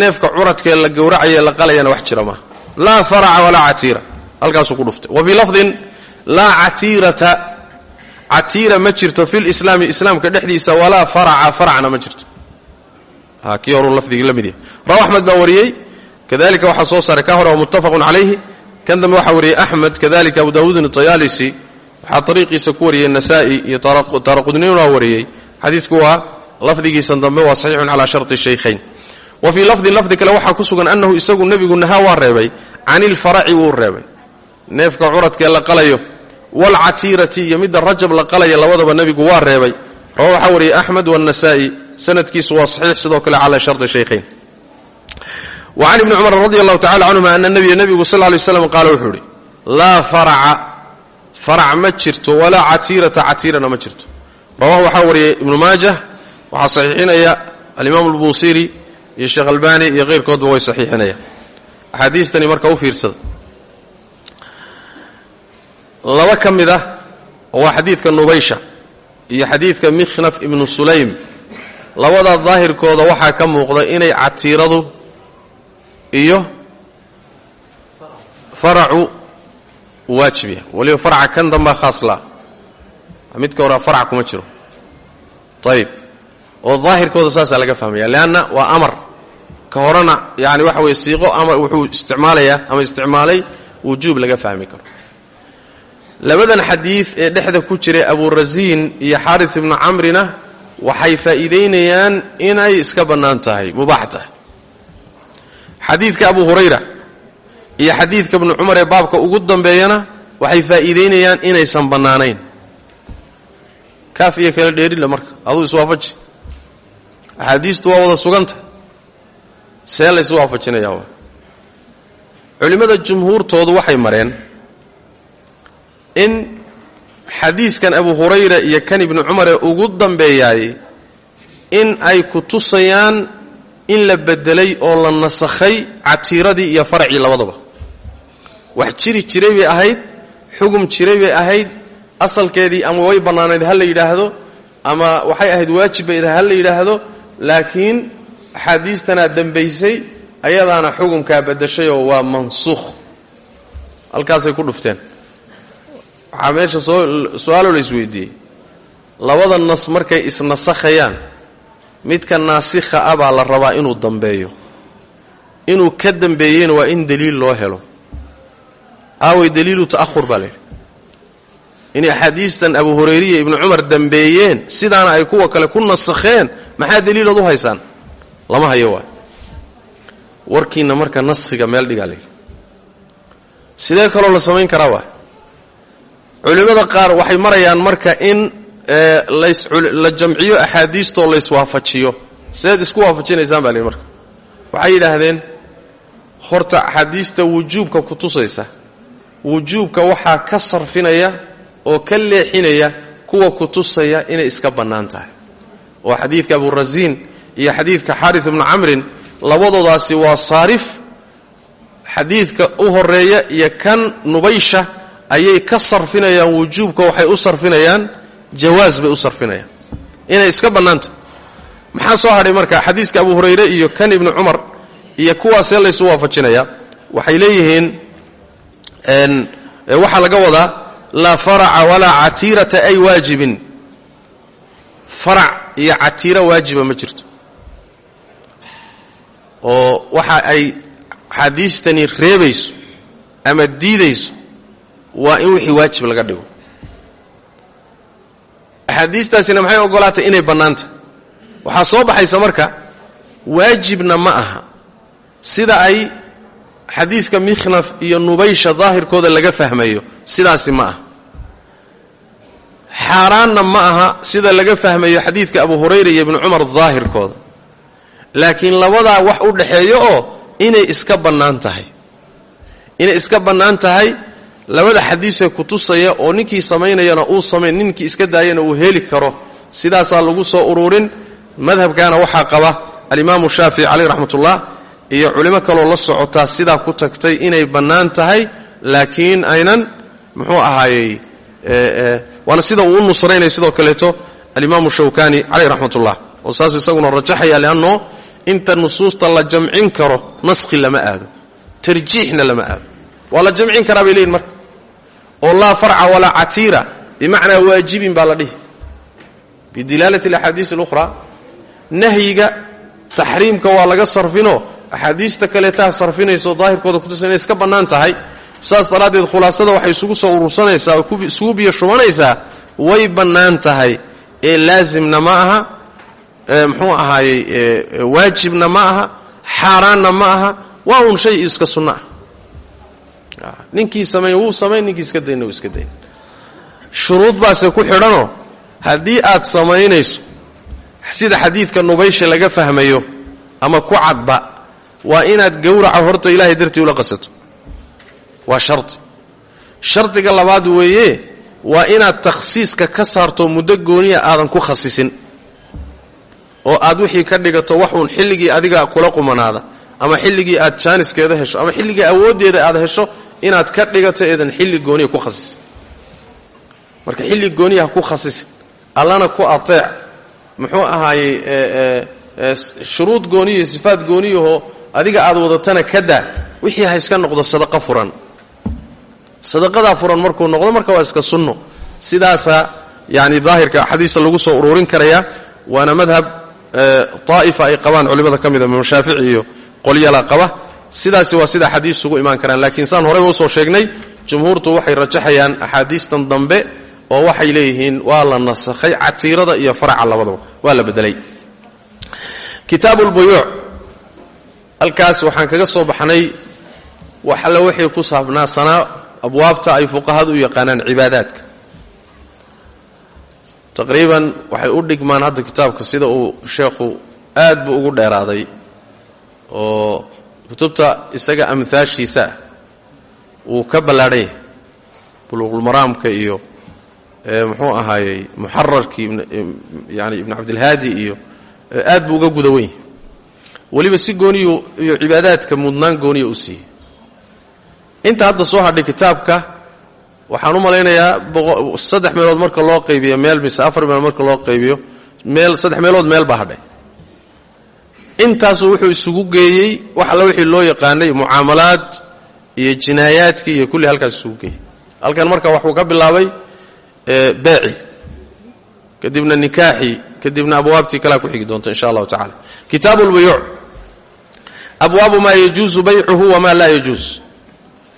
Neefka curadkee la gowracaye la qalayana wax jira maaha laa faraca walaa catiira. Halkaasuu ku dhuftay. Wa fii lafdin laa catiirata catiira ma jirto fi lislaami islaamka dhexdiisa walaa faraca faracna ma jirto. Kii horuu lafdigii la mid yahay. Rawa axmed baa wariyey kadalika waxaa soo saaray ka hore waa muttafaqun calayhi. Kan dambe waxaa wariyey axmed kadalika abu daawuudin tayaalisi waxaa ariiqiisa ku wariyey nasa'i iyo taaraqudniin waa wariyey. Xadiidku waa lafdigiisan dambe waa saxiixun calaa sharti shaykhayn wa fii lafdin lafdi kale waxaa ku sugan annahu isagu nebigu nahaa waa reebay can ilfaraci wuu reebay. Neefka curadkee la qalayo waalcatiirati iyo midda rajab la qalaya labadaba nebigu waa reebay. Rawa waxaa wariyey axmed waanasaa'i sanadkiisu waa saxiix sidoo kale calaa sharti shaykhayn wa ibni cumar radi allahu tacala canhuma ana nabiya nebigu sal lay slam qaala wuxuu idhi laa faraca farac ma jirto walaa catiirata catiirana ma jirto. Rawahu waxaa wariyey ibnu maajah waxaa saxiixinaya alimaam albuusiri iyo sheekh albani iyo keyrkoodba way saxiixinayaan. Axaadiistani marka u fiirsada. Laba ka mid ah waa xadiidka nubaysha iyo xadiidka mikhnaf ibnu sulaym. Labada daahirkooda waxaa ka muuqda inay catiiradu iyo faracu waajib waliba faraca kan dambaa khaas laa. Midka hore farac kuma jiro. Ayib oo daahirkooda saasaa laga fahmaya leanna waa amar. Ka horena yani waxa weye siiqo ama wuxuu isticmaalayaa ama isticmaalay wujuub laga fahmi karo. Labadan xadiid ee dhexda ku jiray aburasiin iyo xaari ibnu camrina waxay faa'iidaynayaan inay iska bannaan tahay mubaax tahay. Xadiidka abu hurayra iyo xadiidka ibnu cumar ee baabka ugu dambeeyana waxay faa'iidaynayaan inaysan bannaanayn. Kaaf iyo kala dheerila marka aduu iswaafaji axaadiistu waa wada suganta. See laysu waafajinayaa waa culimmada jumhuurtoodu waxay mareen in xadiiskan abu hurayra iyo kan ibnu cumar ee ugu dambeeyaay in ay ku tusayaan in la bedelay oo la nasakhay catiiradii iyo faracii labadaba. Wax jiri jiray bay ahayd xugum jiray bay ahayd asalkeedii ama way bannaanayd ha la yidhaahdo ama waxay ahayd waajib bay ha la yidhaahdo laakiin axaadiistanaa dembaysay ayadaana xugumkaa bedashayoo waa mansuukh halkaasay ku dhufteen. Waxaa meesha su'aaloo la isweydiiyey labada nas markay isnasakhayaan midka naasikha ah baa la rabaa inuu dambeeyo. Inuu ka dambeeyeyna waa in daliil loo helo. Aaway daliilu ta'ahur baa layidhi inay axaadiistan abu hurayriya ibnu cumar dambeeyeen sidaana ay kuwa kale ku nasakheen maxaa daliilood u haysaan? Lama hayo waay. Warkiinna marka naskhiga meel dhigaa layidhi sidee kaloo la samayn karaa waay? Culimmada qaar waxay marayaan marka in la jamciyo axaadiistoo layswaafajiyo sideed isku waafajinaysaan baa lihi marka. Waxay yidhaahdeen horta axaadiista wujuubka ku tusaysa. Wujuubka waxaa ka sarfinaya oo ka leexinaya kuwa ku tusaya inay iska bannaan tahay oo xadiidka aburasiin iyo xadiidka xaaris ibnu camrin labadoodaasi waa saarif. Xadiidka u horreeya iyo kan nubaysha ayay ka sarfinayaan wujuubka waxay u sarfinayaan jawaas bay u sarfinayaan. Inay iska bannaantahay maxaa soo hadhay marka xadiiska abu hurayre iyo kan ibnu cumar iyo kuwaasee laysu waafajinayaa waxay leeyihiin waxaa laga wadaa laa faraca walaa catiirata ay waajibin farac iyo catiira waajiba ma jirto. oo waxa ay axaadiistani reebayso ama diidayso waa in wixii waajib laga dhigo. Axaadiistaasina maxay ogolaatay inay bannaanta? Waxaa soo baxaysa marka waajibna ma aha. Sida ay xadiidka mikhnaf iyo nubaysha daahirkooda laga fahmayo sidaasi ma aha xaaraanna ma aha sida laga fahmayo xadiidka abu hurayra iyo ibnu cumar daahirkooda. Laakiin labadaa wax u dhaxeeyo oo inay iska bannaan tahay. Inay iska bannaan tahay labada xadiisee kutusaya oo ninkii samaynayana uu samayn ninkii iska daayana uu heli karo sidaasaa lagu soo ururin. Madhabkaana waxaa qaba alimaamu shaafici caleyh raxmatullah iyo culimo kaloo la socotaa sidaa ku tagtay inay bannaan tahay laakiin aynan muxuu ahaayey waana sida uu u nusraynaya sidoo kaleeto alimaamu shawkani caleyh raxmatullah. Oo saasuu isaguna rajaxaya lianno inta nusuusta la jamcin karo naskhi lama aado. Tarjiixna lama aado. Waa la jamcin karaa bay leeyihiin marka. Oo laa farca walaa catiira bimacnaa waajibin baa la dhihi. Bidilaalati alaxaadiis alukhraa nahyiga taxriimka waa laga sarfinoo axaadiista kaleetaa sarfinayso daahirkooda kutusa inay iska bannaan tahay saas daraaddeed khulaasada waxay isugu soo urursanaysaa oo isugu biyo shubanaysaa way bannaan tahay. Ee laasimna ma aha muxuu ahaayey waajibna ma aha xaaraanna ma aha waa uun shay iska sunno ah. Ninkii samayn wuu samayn ninkii iska dayna wuu iska dayn. Shuruud baase ku xidhanoo haddii aad samaynayso sida xadiidka nubaysha laga fahmayo ama ku cadba waa inaad gowraca horta ilaahay dartii ula qasato waa shardi shardiga labaad weeye waa inaad takhsiiska ka saarto muddo gooniya aadan ku khasisin oo aad wixii ka dhigato waxuun xilligii adiga kula qumanaada ama xilligii aad jaaniskeeda hesho ama xilligii awooddeeda aad hesho inaad ka dhigato eedan xilli gooniya ku khasisin marka xilli gooniya ha ku khasisin allana ku ateec muxuu ahaayey shuruud gooniyo sifaad gooniyahoo adiga aad wadatana ka daa wixii ha iska noqdo sadaqa furan sadaqadaa furan markuu noqdo marka waa iska sunno. Sidaasaa yani daahirka axaadiista lagu soo ururin karayaa waana madhab aa'ifa ay qabaan culimmada ka mida imaam shaafici iyo qolyala qaba. Sidaasi waa sida axaadiis ugu imaan karaan. Laakiin saan horeyba u soo sheegnay jumhuurtu waxay rajaxayaan axaadiistan dambe oo waxay leeyihiin waa la nasakhay catiirada iyo faraca labadaba. Waa la bedelay kitaabu lbuyuuc halkaas waxaan kaga soo baxnay wax alle wixii ku saabnaasanaa abwaabta ay fuqahadu u yaqaanaan cibaadaadka. Taqriiban waxay u dhigmaan hadda kitaabka sida uu sheekhu aad buu ugu dheeraaday oo kutubta isaga amhaashiisa wuu ka ballaadhan yahay buluuqulmaraamka iyo muxuu ahaayey muxararkii yani ibnu cabdilhaadi iyo aad buu uga guda wen yahay weliba si gooniyu iyo cibaadaadka mudnaan gooniya u siiyey inta hadda soo hadhay kitaabka waxaan u malaynayaa saddex meelood marka loo qaybiyo meel mise afar meelood marka loo qaybiyo meel saddex meelood meel baa hadhay. Intaasu wuxuu isugu geeyey wax alla wixii loo yaqaanay mucaamalaad iyo jinaayaadki iyo kulli halkaas isugu geeyey. Halkan marka waxuu ka bilaabay beeci. Kadibna nikaaxii kadibna abwaabtii kalea ku xigi doonto insha allahu tacala kitaabu lbuyuuc abwaabu maa yajuusu baycuhu wamaa laa yajuus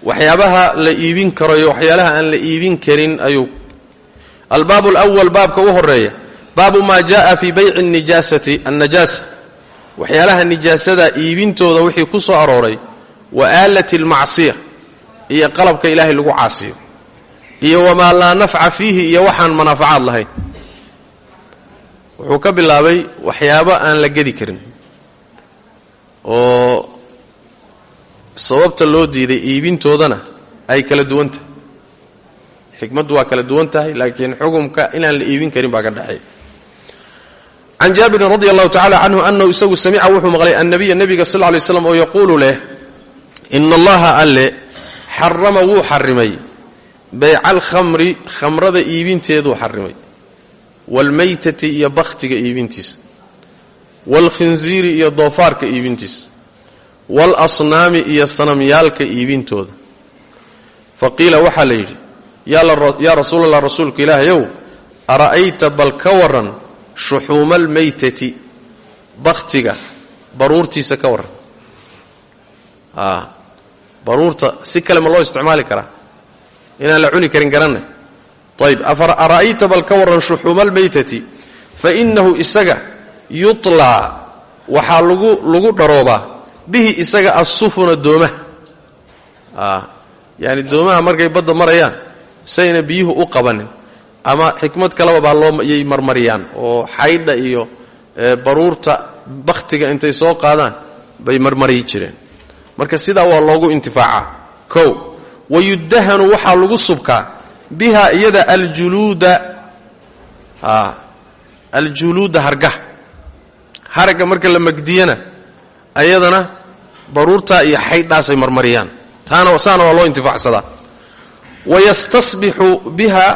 waxyaabaha la iibin karo iyo waxyaalaha aan la iibin karin ayuu albaab lwal baabka u horreeya baabu maa jaءa fii bayci nijaasati annajaasa. Waxyaalaha nijaasada iibintooda wixii ku soo arooray wa aalati اlmacsiya iyo qalabka ilaahay lagu caasiyo. Iyo wamaa laa nafca fiihi iyo waxaan manaafacaad lahayn. Wuxuu ka bilaabay waxyaabo aan la gedi karin oo sababta loo diiday iibintoodana ay kala duwan tahay waa kala duwan tahay laakiin xukumka inaan la iibin karin baa ka dhexeeya can jaabirin radi allahu tacala canhu anahu isagu samica wuxuu maqlay annabiya nebiga sal lay slam oo yaquulu leh ina allaha alle xarama wuu xarimay bayca alkhamri khamrada iibinteeduu xarimay waalmaytati iyo bakhtiga iibintiisa. Waalkhinsiiri iyo doofaarka iibintiisa waalasnaami iyo sanamyaalka iibintooda. Fa qiila waxaa la yidhi yaa rasuulallah rasuulka ilaahayow ara'ayta bal ka waran shuxuuma almaytati bakhtiga baruurtiisa ka warran. Baruurta si kale ma loo isticmaali karaa? Inaan la cuni karin garanay ayb ara'ayta bal ka warran shuxuuma almaytati fa innahu isaga yutlaa waxaa lagu lagu dharoobaa bihi isaga assufuna doomaha yaani doomaha markay badda marayaan sayna biyuhu u qabanin. Ama xikmad kaleba baa looyay marmariyaan oo xaydha iyo baruurta bakhtiga intay soo qaadaan bay marmariyi jireen. Marka sidaa waa loogu intifaacaa kow wayudahanu waxaa lagu subkaa biha iyada aljuluuda aljuluuda hargaha haragga marka la magdiyana ayadana baruurtaa iyo xaydhaasay marmariyaan. Taana saana waa loo intifaacsadaa. Wayastasbixu biha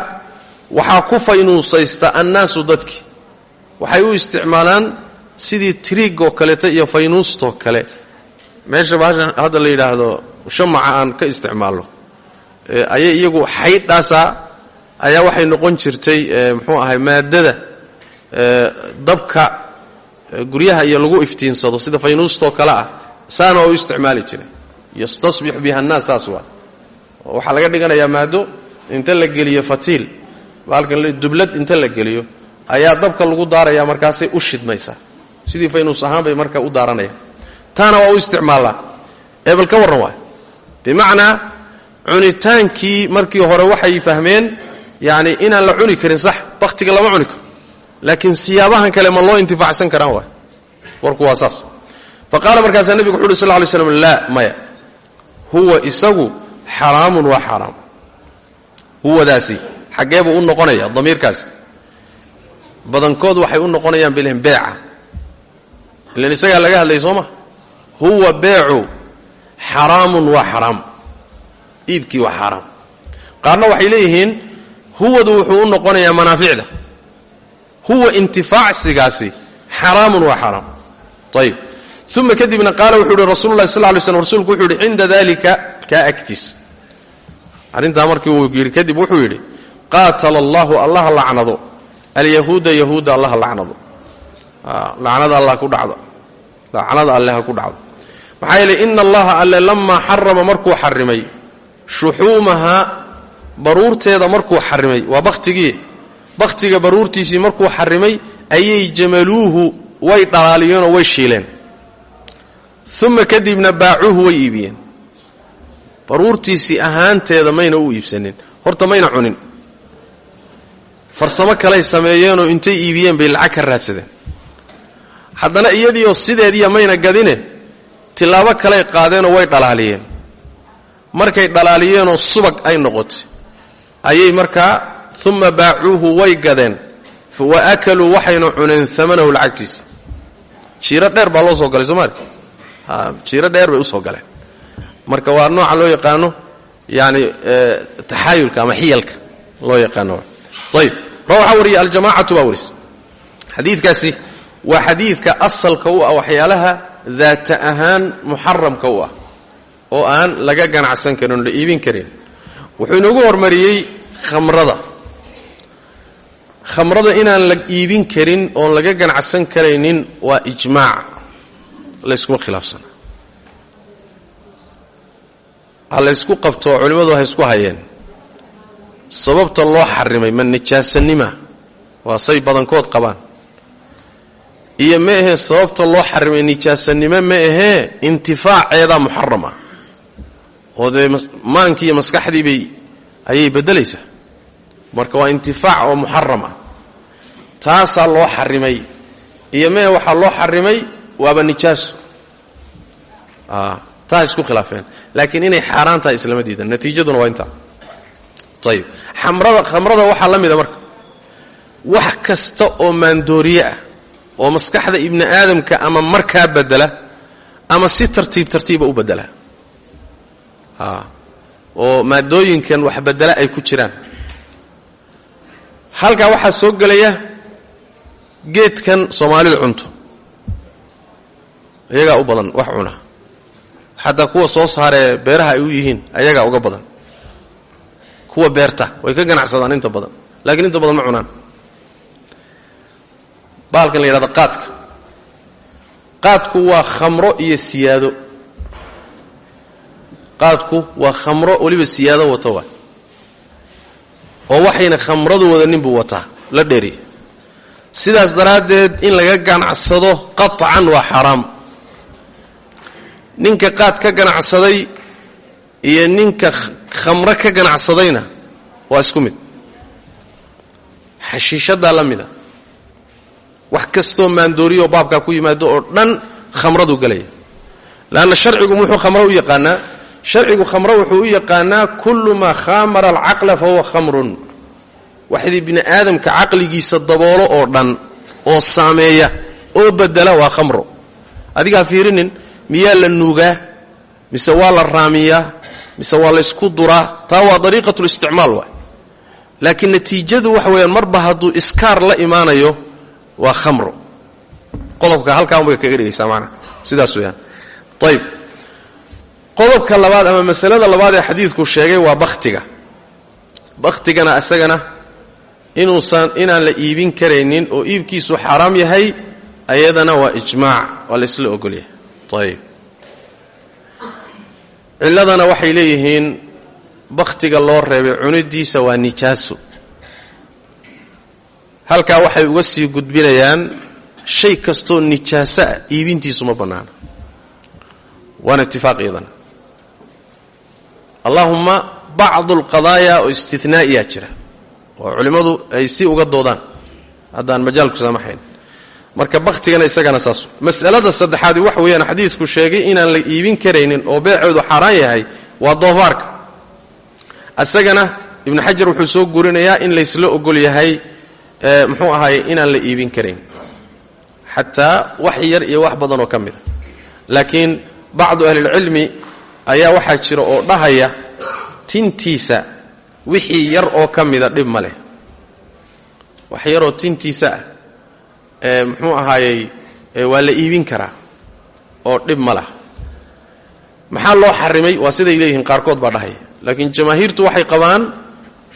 waxaa ku faynuusaysta annaasu dadkii waxay u isticmaalaan sidii triigoo kaleeta iyo faynuustoo kale. Meesha baashan hadda la yidhaahdo shamaca aan ka isticmaalno. Ayay iyagu xaydhaasaa. Ayaa waxay noqon jirtay muxuu ahay maadada dabka guryaha iyo lagu iftiinsado sida faynuustoo kale ah saana u isticmaali jiray. Yastasbixu biha annaas saas waa. Waxaa laga dhiganayaa maado inta la geliyo fatiil baalkan dublad inta la geliyo ayaa dabka lagu daaraya markaasay u shidmaysaa sidii faynuus ahaan bay marka u daaranayaan. Taana waa u isticmaallaa ebel ka warran waay bimacnaa cunitaankii markii hore waxay fahmeen yacni inaan la cuni karin sax bakhtiga lama cuni karo laakiin siyaabahan kale ma loo intifaacsan karaan waay. Warku waa saas. Fa qaala markaasaa nebigu wuxu uhi sal ly slam laa maya. Huwa isagu xaraamun waa xaaraam huwadaasi xaggee buu u noqonaya damiirkaasi. Badankood waxay u noqonayaan bilhin beeca. Ilan isagaa laga hadlayay soo ma? Huwa beecu xaraamun waa xaraam. Iibkii waa xaaraam qaarna waxay leeyihiin huwadu wuxuu u noqonayaa manaaficda huwa intifaacsigaasi xaraamun waa xaraam. Ayib uma kadibna qaala wuxuu uhi rasulu lahi sal lay slm rsulku wuxuu yidhi cinda dalika kaa markii uu yidhi kadib wuxuu yidhi qaatala allahu allaha lacnado alyahuuda yahuudda allaha lacnado. Lacnada alla ku dhacdo. Lacnada alle ha ku dhacdo. Maxaa yeeley ina allaha alle lamaa xarama markuu xarimay shuxuumaha baruurteeda markuu xarimay waa bakhtigii bakhtiga baruurtiisii markuu xarimay ayay jamaluuhu way dhalaaliyeenoo way shiileen. Uma kadibna baacuuhu way iibiyeen. Baruurtiisii ahaanteeda mayna u iibsanin horta mayna cunin. Farsamo kaley sameeyeenoo intay iibiyeen bay lacag ka raadsadeen. Haddana iyadiioo sideediya mayna gadine tilaabo kaley qaadeenoo way dhalaaliyeen. Markay dhalaaliyeenoo subag ay noqotay ayay markaa uma baacuuhu way gadeen wa akaluu waxayna cuneen amanahu lacagtiisa. Jiiro dheer baa loo soo galay soomaali jiiro dheer bay u soo galeen. Marka waa nooca loo yaqaano yani taxaayulka ama xiyalka loo yaqaano. Ayb waxaa wariyay aljamacatu baa waris. Xadiidkaasi waa xadiidka asalka u ah waxyaalaha daata ahaan muxaramka u ah oo aan laga ganacsan karin la iibin karin. Wuxuu inoogu hormariyey khamrada khamrada inaan la iibin karin oon laga ganacsan karaynin waa ijmaac. Layskuma khilaafsana ha laysku qabto culimmadu ha isku hayeen. Sababta loo xarimay ma nijaasanima? Waa say badankood qabaan. Iyo ma ahee sababta loo xarimay nijaasanimo ma ahee intifaaceedaa muxaram ah oo dee maankii iyo maskaxdii bay ayay beddelaysaa. Marka waa intifaac oo muxaram ah taasaa loo xarimay. Iyo mehe waxaa loo xarimay waaba nijaaso taa isku khilaafeen. Laakiin inay xaaraan tahay islama diidan. Natiijaduna waa intaa ayib xamrada khamrada waxaa la mida marka. Wax kasta oo maandooriye ah oo maskaxda ibni aadamka ama markaa bedela ama si tartiib tartiiba u bedela oo maadooyinkan wax bedela ay ku jiraan. Halkaa waxaa soo gelaya geedkan soomaalidu cunto. Ayagaa u badan wax cuna. Xataa kuwa soo saaree beeraha ay u yihiin ayagaa uga badan. Kuwa beerta way ka ganacsadaan inta badan. Laakiin inta badan ma cunaan. Baalkan la yidhahdo qaadka. Qaadku waa khamro iyo siyaado. Qaadku waa khamro weliba siyaado wato waa. Oo waxayna khamradu wadanin buu wataa la dheeriya sidaas daraaddeed in laga ganacsado qaطcan waa xaraam. Ninka qaad ka ganacsaday iyo ninka khamro ka ganacsadayna waa isku mid. Xashiishadaa la mida. Wax kastoo maandooriyaoo baabkaa ku yimaado oo dhan khamradu gelaya leanna sharcigu muxuu khamro u yaqaanaa? Sharcigu khamro wuxuu u yaqaanaa kullu maa khaamara alcaqla fa huwa khamrun waxdii bini aadamka caqligiisa daboolo oo dhan oo saameeya oo bedela waa khamro adigaa fiirinin miyaa la nuugaa mise waa la raamiyaa mise waa la ysku duraa? Taa waa dariiqatu listicmaal waay. Laakiin natiijadu waxa weeyaan marba hadduu iskaar la imaanayo waa khamro qodobka halkaan bay kaga dhigaysaa maanaa sidaas weeyaan. Ayib qodobka labaad ama masalada labaad ee xadiidku sheegay waa bakhtiga. Bakhtigana isagana inuusan inaan la iibin karaynin oo iibkiisu xaaraam yahay ayadana waa ijmaac waa la isla ogolyahay ayib cilladana waxay leeyihiin bakhtiga loo reebay cunidiisa waa nijaaso halkaa waxay uga sii gudbinayaan shay kastoo nijaaso ah iibintiisu ma bannaana. Waana itifaaq iyadana. Allaahumma bacdu alqadaaya oo istinaa'iyaa jira oo culimmadu ay si uga doodaan. Haddaan majaalku saamaxayn. Marka bakhtigana isagana saas. Mas'alada saddexaadi waxa weeyaan xadiidku sheegay inaan la iibin karaynin oo beecoodu xaaraan yahay waa doofaarka. Isagana ibnu xajar wuxuu soo gurinayaa in laysla ogol yahay muxuu ahaay inaan la iibin karayn. Xataa wax yar iyo wax badan oo ka mid a. Laakiin bacdu ahlilcilmi ayaa waxaa jira oo dhahaya tintiisa wixii yar oo ka mida dhib ma leh. Wax yaroo tintiisa ah ee muxuu ahaayey waa la iibin karaa oo dhib ma lah maxaa loo xarimay? Waa siday leeyihiin qaarkood baa dhahaya laakiin jamaahiirtu waxay qabaan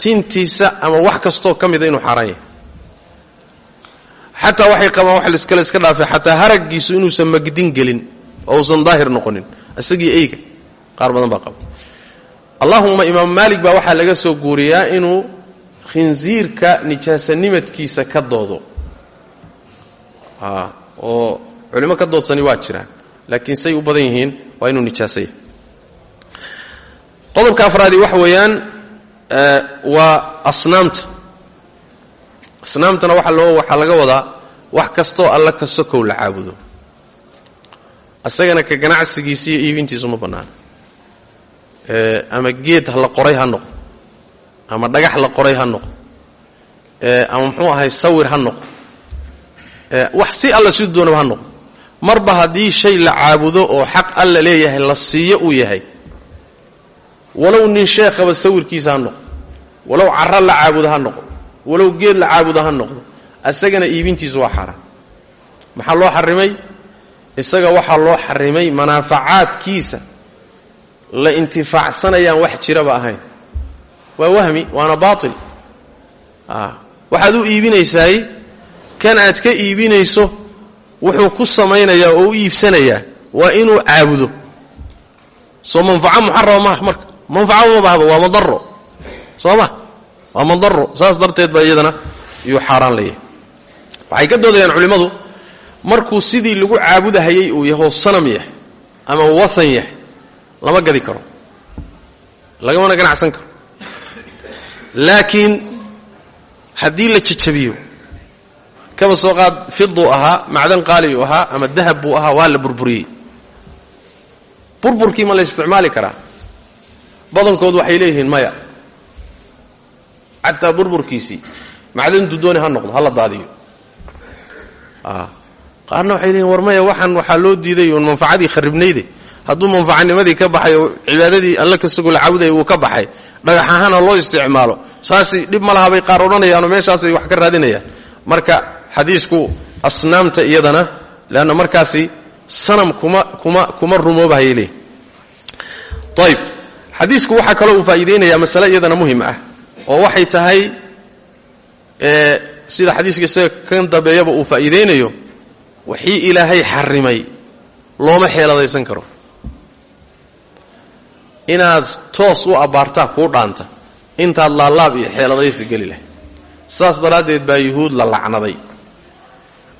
tintiisa ama wax kastoo ka mida inuu xaaraan yahay xataa waxay qabaan wax liskale iska dhaafay xataa haraggiisu inuusan magdin gelin oo uusan daahir noqonin isagii eyga. Qaar badan baa qaba allahuma imaam maalik baa waxaa laga soo guuriyaa inuu khinsiirka nijaasanimadkiisa ka doodo. Oo culimo ka doodsani waa jiraan laakiin say u badan yihiin waa inuu nijaasaya qodobka afraadi waxa weeyaan waa asnaamta. Asnaamtana waxaa laga wadaa wax kastoo alla ka sokow la caabudo. Isagana ka ganacsigiisa iyo iibintiisu ma bannaana ama geed la qoray ha noqdo. Ama dhagax la qoray ha noqdo. Ama muxuu ahay sawir ha noqdo. Wax si alla si doonaba ha noqdo. Marba haddii shay la caabudo oo xaq alla leeyahay la siiyo uu yahay walow nin sheekhaba sawirkiisa ha noqdo. Walow carro la caabudo ha noqdo. Walow geed la caabudo ha noqdo. Isagana iibintiisu waa xaaraan maxaa loo xarimay? Isaga waxaa loo xarimay manaafacaadkiisa la intifaacsanayaan wax jiraba ahayn. Waa wahmi waana baatil. Waxaad u iibinaysaay kan aad ka iibinayso wuxuu ku samaynayaa oo u iibsanayaa waa inuu caabudo. Soo manfaco muxarama maaha marka. Manfaco ma bahaba waa madaro soo ma? Waa madaro saas darteed baa iyadana iyuu xaaraan leeyahay. Waxay ka doodayaan culimmadu markuu sidii lagu caabudahayay uu yahoo sanam yahay ama wathan yahay lama gadi karo. Lagamana ganacsan karo. Laakiin haddii la jajabiyo kaba soo qaad fiduu ahaa macdan uu ahaa ama dahab buu ahaa waa la burburiyey. Burburkii ma la isticmaali karaa. Badankood waxay leeyihiin maya xataa burburkiisii macdantu dooni ha noqdo ha la daadiyo. Qaarna waxay leeyihiin war maya waxaan waxaa loo diiday uun manfacadii kharibnayde hadduu manfacanimadii ka baxay oo cibaadadii alla kastagoo la caabudaya uu ka baxay. Dhagax ahaan ha loo isticmaalo. Saasi dhib ma laha bay qaar odhanayaanoo meeshaasay wax ka raadinayaan. Marka xadiisku asnaamta iyadana leanna markaasi sanam kuma leeyihiin ayb xadiisku waxaa kaloo uu faa'iideynayaa masale iyadana muhiim ah oo waxay tahay sida xadiiska isaga kan dambeeyaba uu faa'iideynayo wixii ilaahay xarimay looma xeeladaysan karo inaad toos u abbaartaa kuu dhaanta. Intaad laalaab iyo xeeladaysi geli lahay saas daraaddeed baa yuhuud la lacnaday.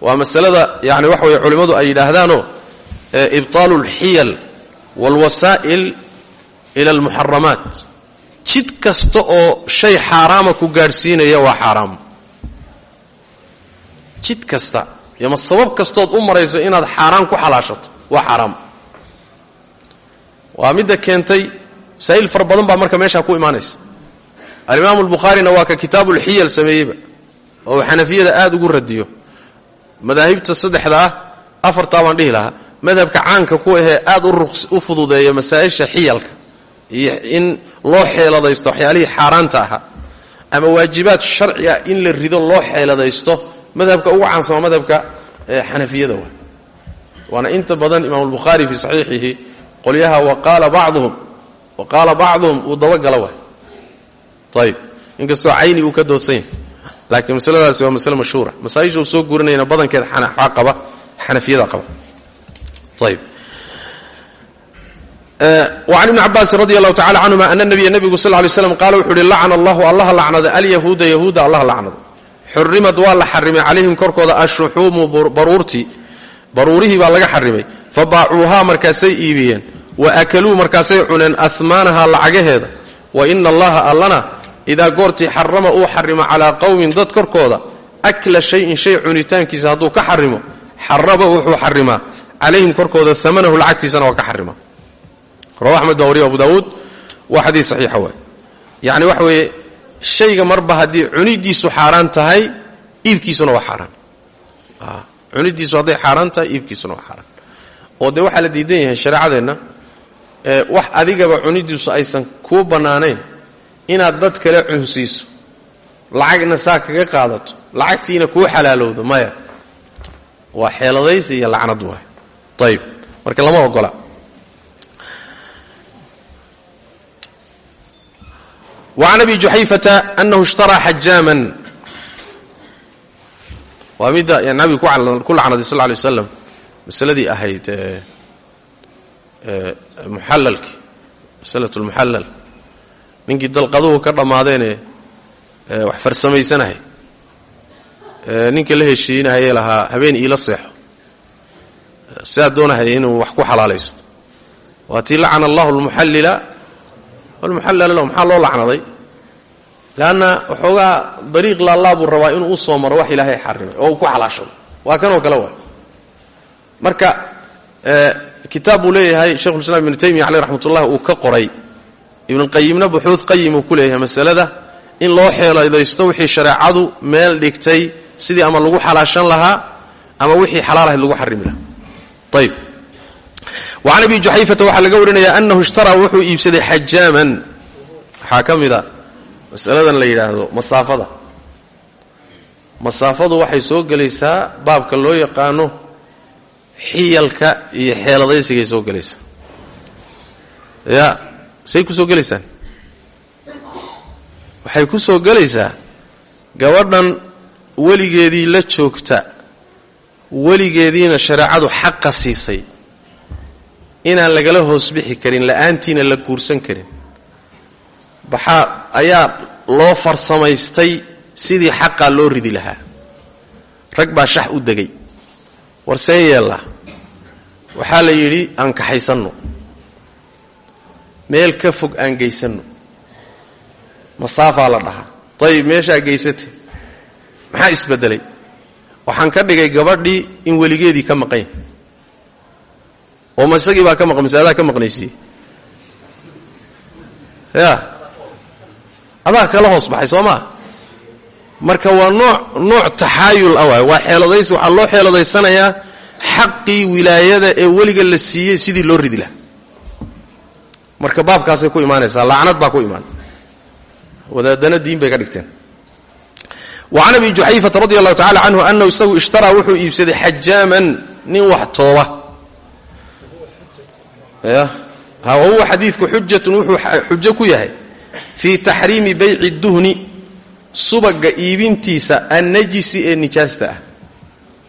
Waa masalada yani waxa weye culimmadu ay yidhaahdaanoo ibtaalu alxiyal waalwasaa'il ila almuxaramaat jid kasta oo shay xaaraama ku gaadhsiinaya waa xaaraam. Jid kasta yoma sabab kastood u marayso inaad xaaraan ku xalaashato waa xaaraam waa midda keentay masaa'il fara badan marka meeshaa ku imaanaysa. Alimaamu albukhaarina waa ka kitaabulxiyal sameeyeyba oo uu xanafiyada aad ugu radiyo. Madaahibta saddexda ah afartaa baan dhihi madhabka caanka ku ahee aad u fududeeya masaa'isha xiyalka iyo in loo xeeladaysto waxyaalihii xaaraanta ahaa ama waajibaad sharci ah in la rido loo xeeladaysto madhabka ugu caansama madhabka xanafiyada waa. Waana inta badan imaam albukhaari fii saxiixihi qolyaha waqaala bacduhum waqaala bacduhum uu dabagala waay ayib inkastoo cayni uu ka doodsan yahay. Laakiin masladaasi waa masle mashhuura. Masaaisha uu soo guurinayna badankeed aba xanafiyada qaba. Ayb an ibni cabaasi radi allahu tacala canhuma ana nabiya nebigu sal lay slam qaala wuxuu uhi lacana allahu allaha lacnada alyahuuda yahuuda allaha lacnada xurimad waa la xarimay calayhim korkooda ashuxuumu baruurtii. Baruurihii baa laga xarimay fa baacuuhaa markaasay iibiyeen wa akaluu markaasay cuneen ahmaanahaa lacagaheeda wa ina allaha allana idaa goortii xarama uu xarimo calaa qowmin dad korkooda akla shayin shay cunitaankiisa hadduu ka xarimo xarama wuxuu xarimaa calayhim korkooda amanahu lacagtiisana waa ka xarima. Rawa axmed baa abu daawuud waa xadiis saxiixa waay. Yacni waxa weeye shayga marba haddii cunidiisu xaaraan tahay iibkiisuna waa xaaraan. Cunidiisu hadday xaaraan tahay iibkiisuna waa xaaraan. Oo dee waxaa la diidan yahay shareecadeenna wax adigaba cunidiisu aysan kuu bannaanayn inaad dad kale cunsiiso lacagna saa kaga qaadato lacagtiina kuu xalaalowdo maya. Waa xeeladaysi iyo lacnad waay. Ayb marka lama ogola. Wacan abi juxayfata anahu ishtaraa xajaaman waa midda nabigu ku lacnaday sal ly waslam masaladii ahayd muxallalkii masalat lmuxallal ninkii dalqaduhu ka dhammaadeene eh, wax farsamaysanahay eh, ninka la heshiinahayee lahaa habeen iila seexo. Eh, Sidaad doonahaya inuu wax ku xalaalaysto. Waatii lacana allahu almuxallila walmuxallala lahu maxaa loo lacnaday? Leanna waxoogaa dariiq laallaa rabaa inuu u soo maro wax ilaahay xarimay oo uu ku xalaashaday waa kanoo kale waay. Marka kitaab buu leeyahay shekhulislaam ibnu taymiya caleyh raxmat ullah uu ka qoray. Ibnuqayimna buxuud qayim uu ku leeyahay masalada in loo xeeladaysto wixii shareecadu meel dhigtay sidii ama lagu xalaashan lahaa ama wixii xalaal ahayd lagu xarimi lahaa. Ayb wacan abi juxayfata waxaa laga warinayaa annahu ishtaraa wuxuu iibsaday xajaaman. Waxaa ka mid a masaladan la yidhaahdo masaafada. Masaafadu waxay soo gelaysaa baabka loo yaqaano xiyalka iyo xeeladaysigay soo gelaysaa ya say ku soo gelaysaan? Waxay ku soo gelaysaa gabadhan weligeedii la joogta weligeediina shareecadu xaqa siisay inaan lagala hoos bixi karin la'aantiina la guursan karin. Baxaa ayaa loo farsamaystay sidii xaqaa loo ridi lahaa. Rag baa shax u degay. War seen yeellaa waxaa la yidhi aan kaxaysanno meel ka fog aan geysanno. Masaafaa la dhahaa. Dayib meeshaa geysate maxaa isbeddelay waxaan ka dhigay gabadhii in weligeedii ka maqan oo ma isagii baa ka maqan mise adaa ka maqnaysiiye ya. Adaa kala hoos baxay soo maa marka waa nooc nooc taxaayul ah waay. Waa xeeladays waxaa loo xeeladaysanayaa xaqii wilaayada ee weliga la siiyey sidii loo ridi lahaa. Marka baabkaasay ku imaanaysaa lacnad baa ku imaan. Wadaadana diin bay ka dhigteen. Wa can abi juxayfata radi allahu tacala canhu anahu isagu ishtaraa wuxuu iibsaday xajaaman nin wax tooba. Ha huwa xadiidku xujatun wuxuu xujo ku yahay. Fii taxriimi bayci duhni subaga iibintiisa annajisi ee nijaasta ah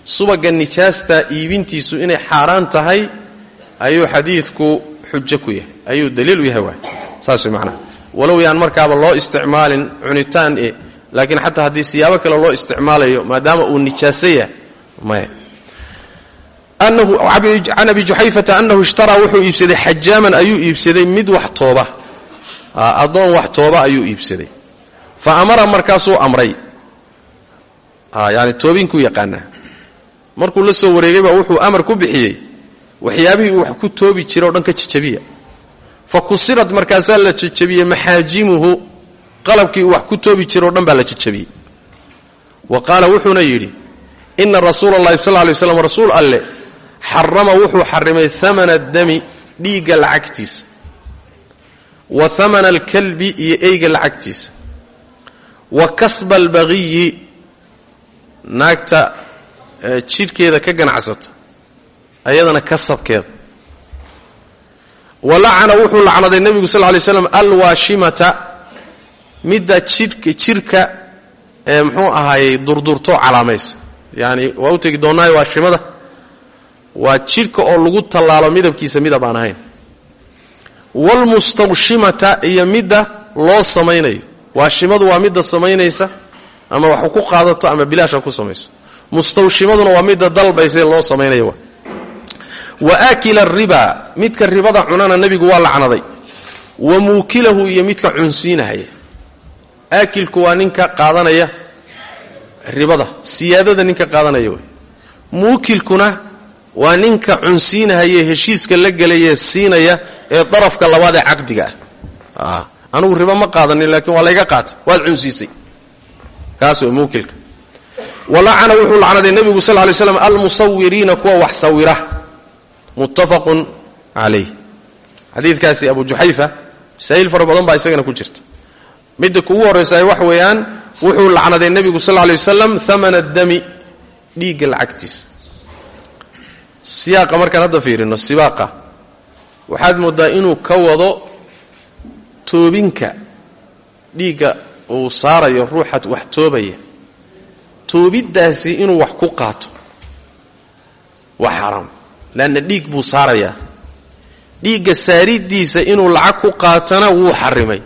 subaga nijaasta iibintiisu inay xaaraan tahay ayuu xadiidku xujo ku yahay ayuu daliil u yahay waay. Saas macnaha walow yaan markaaba loo isticmaalin cunitaan e laakiin xataa haddii siyaabo kale loo isticmaalayo maadaama uu nijaaso yahay maya. Can abi juxayfata anahu ishtaraa wuxuu iibsaday xajaaman ayuu iibsaday mid wax tooba. Addoon wax tooba ayuu iibsaday. Fa amara markaasuu amray. Yani toobinkuu yaqaanaa markuu la soo wareegayba wuxuu amar ku bixiyey waxyaabihii uu wax ku toobi jira o dhan ka jajabiya fa kusirad markaasaa la jajabiyey maxaajimuhu qalabkii uu wax ku toobi jira o dhan baa la jajabiyey wa qaala wuxuuna yidhi ina rasuula allahi sal ly waslam rasuul alleh xarama wuxuu xarimay hamana dami dhiigga lacagtiisa. Wa hamana alkalbi iyo eyga lacagtiisa. Wa kasba albaqiyi naagta jidhkeeda ka ganacsata ayadana kasabkeeda wa lacana wuxuu lacnaday nebigu sal lay slam alwaashimata midda jidhka jidhka ee muxuu ahaayey durdurto calaamaysa yani waa u tegi doonnaayo waashimada waa jidhka oo lagu tallaalo midabkiisa midab aan ahayn. Waalmustawshimata iyo midda loo samaynayo. Waashimadu waa midda samaynaysa ama wax ku qaadato ama bilaasha ku samayso mustawshimaduna waa midda dalbaysa loo samaynayo. Wa aakila riba midka ribada cunana nebigu waa lacnaday. Wa muukilahu iyo midka cunsiinahaya aakilku waa ninka qaadanaya ribada siyaadada ninka qaadanaya wey muukilkuna waa ninka cunsiinahaya heshiiska la gelaya siinaya ee darafka labaad ee caqdiga ah. Anugu ribo ma qaadanin laakiin waa layga qaatay waad cunsiisay. Kaas wey muukilka walacana wuxuu lacnaday nebigu sal lay slam almusawiriina kuwa wax sawira. Muttafaqun calayh xadiidkaasi abu juxayfa masaa'il fara badan baa isagana ku jirta. Midda kugu horraysa wax weeyaan wuxuu lacnaday nebigu sal lay wasalam hamana dami dhiigga lacagtiisa siyaaqa markaan hadda fiirino sibaaqa. Waxaad mooddaa inuu ka wado toobinka dhiigga uu saarayo ruuxa wax toobaya toobiddaasi inuu wax ku qaato. Waa xaaraam leanna dhiig buu saarayaa. Dhiigga saaridiisa inuu lacag ku qaatana wuu xarimay.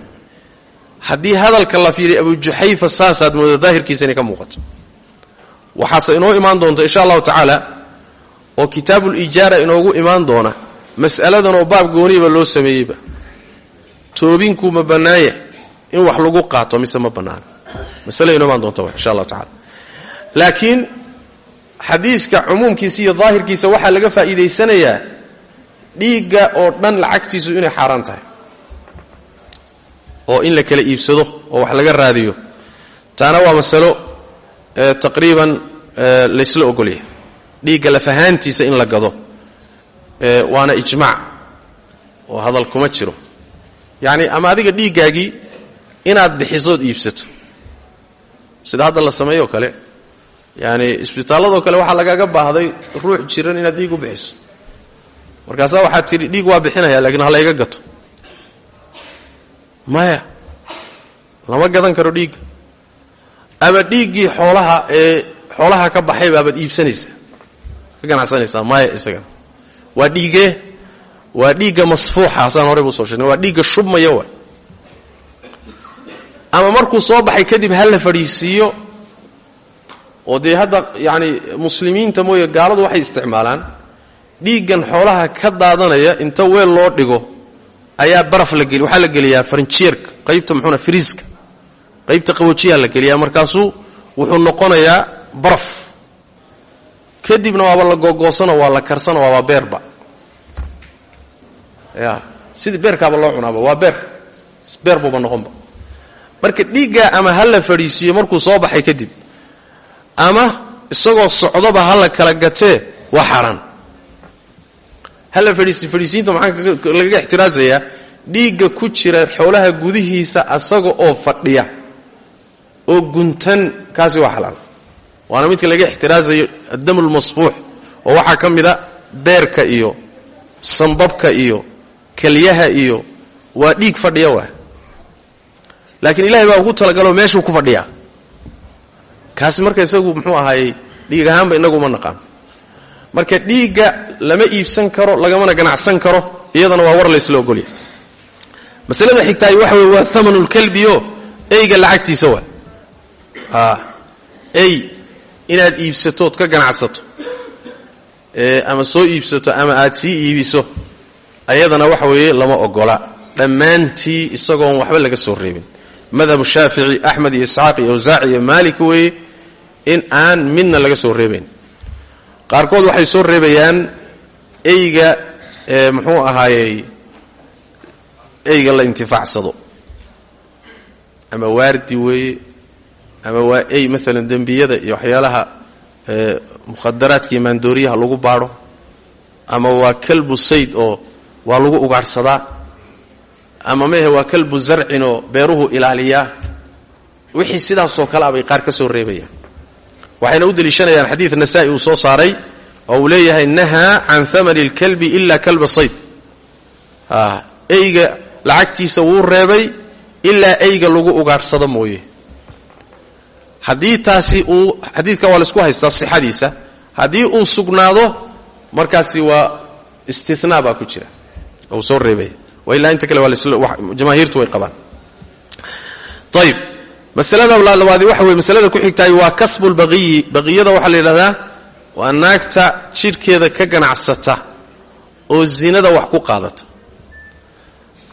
Haddii hadalka la fiiriy abu juxayfa saasaad mooda daahirkiisa inay ka muuqato. Waxaase inoo imaan doonta insha allahu tacaala oo kitaabul ijaara inoogu imaan doona mas'aladan oo baab gooniba loo sameeyeyba. Toobinku ma bannaan yahay in wax lagu qaato mise ma bannaana masale inoo imaan doonta insha allahu tacala laakiin xadiiska cumuumkiisa iyo daahirkiisa waxaa laga faa'iidaysanayaa dhiigga oo dhan lacagtiisu inay xaaraan tahay. Oo in la kala iibsado oo wax laga raadiyo. Taana waa masalo taqriiban laysla ogolyahay. Dhiigga lafahaantiisa in la gado waana ijmaac oo hadal kuma jiro. Yacni ama adiga dhiiggaagii inaad bixisood iibsato. Sida hadda la sameeyoo kale yani isbitaalladoo kale waxaa lagaaga baahday ruux jiran inaad dhiig u bixiso markaasaa waxaad tidhi dhiig waa bixinaya lakiin ha layga gato. Maya lama gadan karo dhiigga ama dhiiggii xoolaha ee xoolaha ka baxay baabaad iibsanaysaa ka ganacsanaysaa maya isagana waa dhiigee waa dhiigga masfuuxa asaan horey buu soo sheegnay. Waa dhiigga shubmaya ama markuu soo baxay kadib ha la fadhiisiiyo oo dee hadda yacani muslimiinta mooye gaaladu waxay isticmaalaan dhiiggan xoolaha ka daadanaya inta weel loo dhigo ayaa baraf la geli waxaa la geliyaa farinjeerka qaybta muxuuna firiiska qaybta qaboojiyaa la geliyaa markaasuu wuxuu noqonayaa baraf. Kadibna waaba la googoosanoo waa la karsano waaba beerba. Ya sidii beerkaaba loo cunaaba waa beer beer buuba marka dhiiggaa ama ha la fadhiisiiyo markuu soo baxay kadib ama isagoo socdoba ha la kala gatee waa xaaraan ha la fadhiisi fadhiisiinta maxaa lagaga ixtiraasayaa? Dhiigga ku jira xoolaha gudihiisa asaga oo fadhiya oo guntan kaasi waa xalaal waana midka laga ixtiraasayo addam lmasfuux oo waxaa ka mida beerka iyo sambabka iyo kelyaha iyo waa dhiig fadhiya waa. Laakiin ilahay baa ugu talagaloo meeshuu ku fadhiyaa kaasi marka isagu muxuu ahaayey dhiig ahaanba inagu uma naqaan. Marka dhiigga lama iibsan karo lagamana ganacsan karo iyadana waa war laysla ogolya. Masalada xigtaay waxa weye waa amanulkalbiyo eyga lacagtiisa waa. Ey inaad iibsatood ka ganacsato. Ama soo iibsato ama aad sii iibiso ayadana waxa weeye lama ogola. Dhammaantii isagoon waxba laga soo reebin. Madhabu shaafici axmed iyo isxaaq iyo awsaaci iyo maalik weeye in aan midna laga soo reebayn qaarkood waxay soo reebayaan eyga muxuu ahaayey eyga la intifaacsado. Ama waardi weeye ama waa ey maalan dembiyada iyo waxyaalaha mukhadaraadka iyo maandooriyaha lagu baadho ama waa kalbu sayd oo waa lagu ugaadhsadaa ama mehe waa kalbu zarcin oo beeruhu ilaaliyaa wixii sidaasoo kale a bay qaar ka soo reebayaan waxayna u deliishanayaan xadiid nasaa-i uu soo saaray oo uu leeyahay nahaa can hamani اlkalbi ila kalba sayd eyga lacagtiisa wuu reebay ilaa eyga lagu ugaadhsado mooye. Haddii taasi uu xadiidka waa la isku haystaa sixadiisa haddii uu sugnaado markaasi waa istinaa baa ku jira uu soo reebaya ilaa inta kale jamaahiirtu way qabaan. Ayib masalada labaadi waxa weye masalada ku xigtaay waa kasbu lbaqiyi baqiyada waxaa la yidhahdaa waa naagta jidhkeeda ka ganacsata oo zinada wax ku qaadata.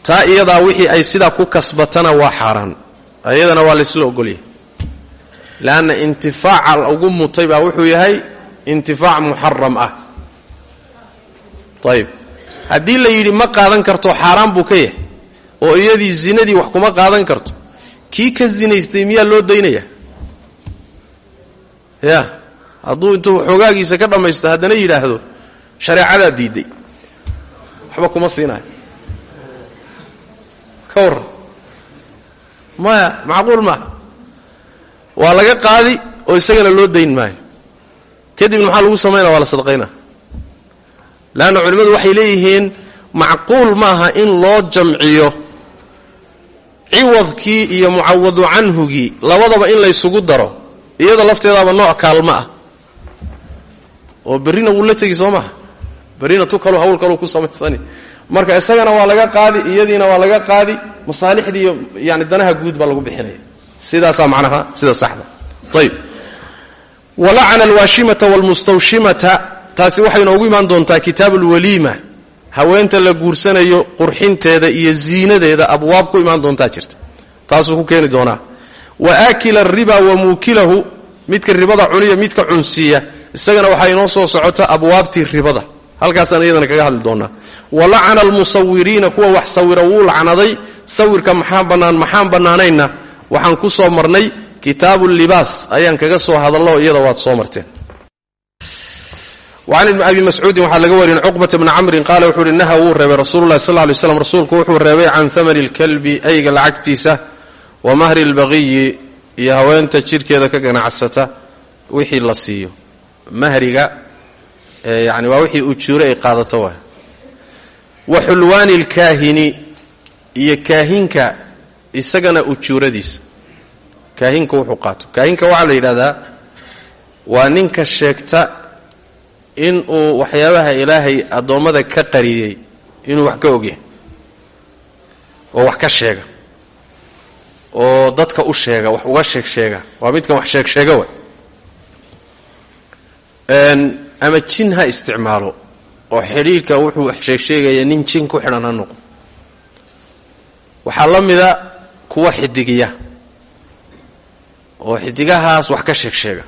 Taa iyadaa wixii ay sidaa ku kasbatana waa xaaraan. Iyadana waa laysla ogolyahay. Leanna intifaaca ugu mutay baa wuxuu yahay intifaac muxaram ah. Ayib haddii la yidhi ma qaadan karto xaaraan buu ka yahay oo iyadii zinadii wax kuma qaadan karto kii ka zinaystay miyaa loo daynaya? Ya hadduu intuu xoogaagiisa ka dhammaysto haddana yidhaahdo shareecadaa diidday waxba kuma siinayo ka warran maya macquul maaha waa laga qaadi oo isagana loo dayn maayo. Kadibna maxaa lagu samaynaa waa la sadaqaynaa leanna culimmadu waxay leeyihiin macquul maaha in loo jamciyo ciwadkii iyo mucawadu canhugii labadaba in laysugu daro iyada lafteedaaba nooc kaalmo ah. Oo berrina wuu la tegi soo maha? Berrina tu kalu hawl kalu ku samaysani. Marka isagana waa laga qaadi iyadiina waa laga qaadi masaalixdii iyo yani danaha guud baa lagu bixinaya. Sidaasaa macnaha sida saxda. Ayib walacana alwaashimata waalmustawshimata taasi waxay inoogu imaan doontaa kitaabu lwaliima haweenta la guursanayo qurxinteeda iyo ziinadeeda abwaab ku imaan doontaa jirta. Taasuu ku keeni doonaa. Wa aakila ariba wa muukilahu midka ribada cuniya midka cunsiiya isagana waxaa inoo soo socota abwaabtii ribada. Halkaasaan iyadana kaga hadli doonaa. Wa lacana almusawiriina kuwa wax sawira wuu lacnaday sawirka maxaa bannaan maxaan bannaanaynna waxaan ku soo marnay kitaabu libaas ayaan kaga soo hadallo iyada waad soo marteen wacan abi mascuudin waxaa laga warin cuqbata bni camrin qaala wuxuu uhi naha wuu reebay rasuulu lahi sal lay slam rasuulku wuxuu reebay can hamani lkalbi ayga lacagtiisa wa mahri lbaqiyi iyo haweenta jidhkeeda ka ganacsata wixii la siiyo mahriga yani waa wixii ujuure ay qaadato waay wa xulwaani lkaahini iyo kaahinka isagana ujuuradiisa kaahinka wuxuu waa ninka sheegta in uu waxyaabaha ilaahay addoommada ka qariyey inuu wax ka ogyahay oo wax ka sheega oo dadka u sheega wax uga sheeg sheega. Waa midkan wax sheeg sheega way ama jin ha isticmaalo oo xidhiirka wuxuu sheeg sheegaya nin jin ku xidhan ha noqdo. Waxaa la mida kuwa xidigiya oo xidigahaas wax ka sheeg sheega.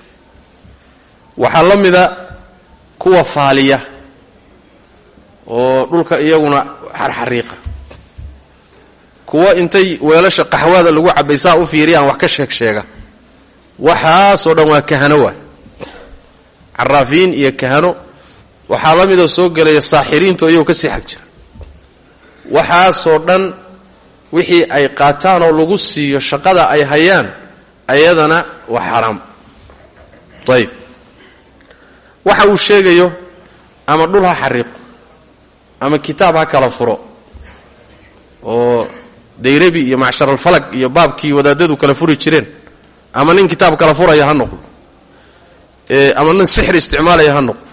Waxaa la mida kuwa faaliya oo dhulka iyaguna xarxariiqa. Kuwa intay weelasha qaxwaada lagu cabay saa u fiiriyaan wax ka sheeg sheega. Waxaasoo dhan waa kahano waay. Caraafiin iyo kahano waxaa la midoo soo gelaya saaxiriinto iyagoo ka sii xag jira waxaasoo dhan wixii ay qaataan oo lagu siiyo shaqada ay hayaan ayadana waa xaraam. Ayib waxa uu sheegayo ama dhul ha xariiqo ama kitaab ha kala furo oo dayrabi iyo macsharalfalag iyo baabkii wadaadadu kala furi jireen ama nin kitaab kala furaya ha noqdo ama nin sixir isticmaalaya ha noqdo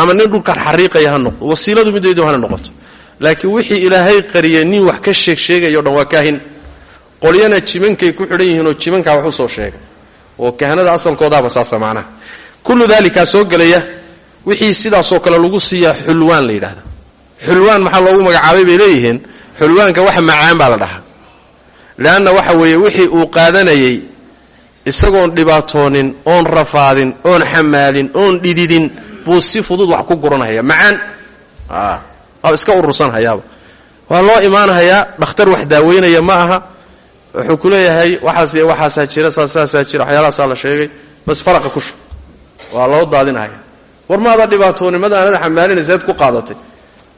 ama nin dhulkan xariiqaya ha noqdo wasiiladu midaydu hana noqoto. Laakiin wixii ilaahay qariyay nin wax ka sheeg sheegayo dhan waa kaahin. Qolyana jimankay ku xidhan yihiinoo jimankaa wax u soo sheega oo kahanada asalkoodaaba saasa macnaha kullu dalikaa soo gelaya wixii sidaasoo kale lagu siiyaa xulwaan la yidhahda xulwaan maxaa loogu magacaabay bay leeyihiin? Xulwaanka wax macaan baa la dhahaa. Leanna waxa weeye wixii uu qaadanayay isagoon dhibaatoonin oon rafaadin oon xamaalin oon dhididin buu si fudud wax ku guranhaya macaan. Waa iska urursanhayaaba. Waa loo imaanhayaa dhakhtar wax daaweynaya ma aha. Wuxuu ku leeyahay waxaas waxaasaa jira saasaasaa jira waxyaalahaasaa la sheegay. Bas faraqa ku shub waa loo daadinhaya war maada dhibaatoonin madaanada xamaalinaysaad ku qaadatay.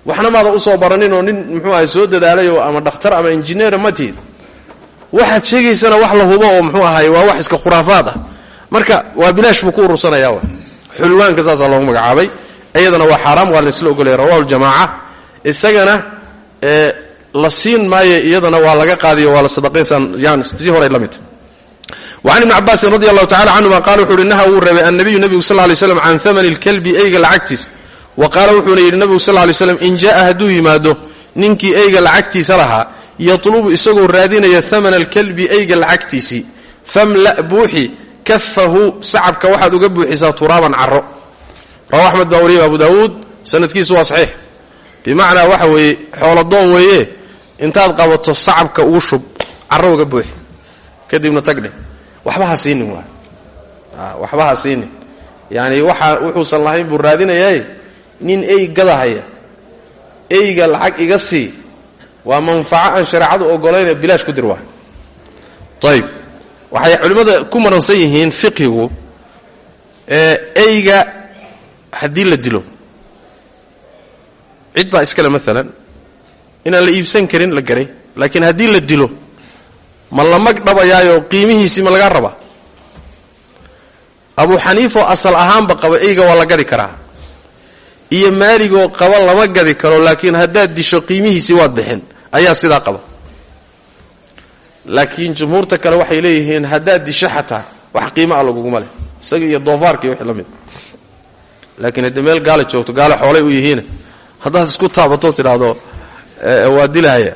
Waxna maada u soo baranin oo nin muxuu ahay soo dadaalayoo ama dhakhtar ama injineera ma tiid waxaad sheegaysana wax la hubo oo muxuu ahay waa wax iska khuraafaad ah. Marka waa bilaash buu ku urursanaya wa. Xulwaanka saasaa loogu magacaabay. Iyadana waa xaaraam waa laysla ogolaya rawahu ljamaaca. Isagana la siin maayo iyadana waa laga qaadiyo waa la sadaqaysan yani tii horay la midta وعن بن cabاasi رضي الله تعالى عنهma qال wuxu uhi نهى wuu reebay النبiyu نبgu sl اه لي sسلم can ثمن الكلbi eyga lacagtiis wa qaala wuxuuna yidhi نبgu sl اه لي sسلم in jaءa hadduu yimaado ninkii eyga lacagtiisa lahaa yطlubu isagoo raadinaya ثمن الكلbi eyga lacagtiisii famla buuxi kafahu sacabka waxaad uga buuxisaa turaaban caro rawa أحmed baa wariya abu dawuud sanadkiisu waa صaxiix bimacnaa waxa weeye xooladoon weeye intaad qabato sacabka ugu shub caro uga buuxi kadibna tagdhe waxba ha siinin waay waxba ha siinin. Waxa wuxuusan lahayn buu nin ey gadahaya eyga lacag iga sii. Waa manfaco aan shareecadu ogolaynee bilaash ku dir waay ayib waxay ku maransan yihiin fiqigu eyga haddii la dilo. Cid baa iskale maalan inaan la iibsan karin la garay. Laakiin haddii la dilo ma la mag dhabayaayoo qiimihiisii ma lagaa rabaa? Abu xaniifoo asal ahaanba qaba eyga waa la gadi karaa. Iyo maaligoo qaba lama gadi karo laakiin haddaad disho qiimihiisii waad bixin. Ayaa sidaa qaba. Laakiin jumhuurta kale waxay leeyihiin haddaad disho xataa wax qiimo a laguguma leh. Isaga iyo doofaarkaiyo wixii la mid. Laakiin haddii meel gaala joogto gaale xoolay u yihiin haddaad isku taabatoo tidhaahdo waa dilahaya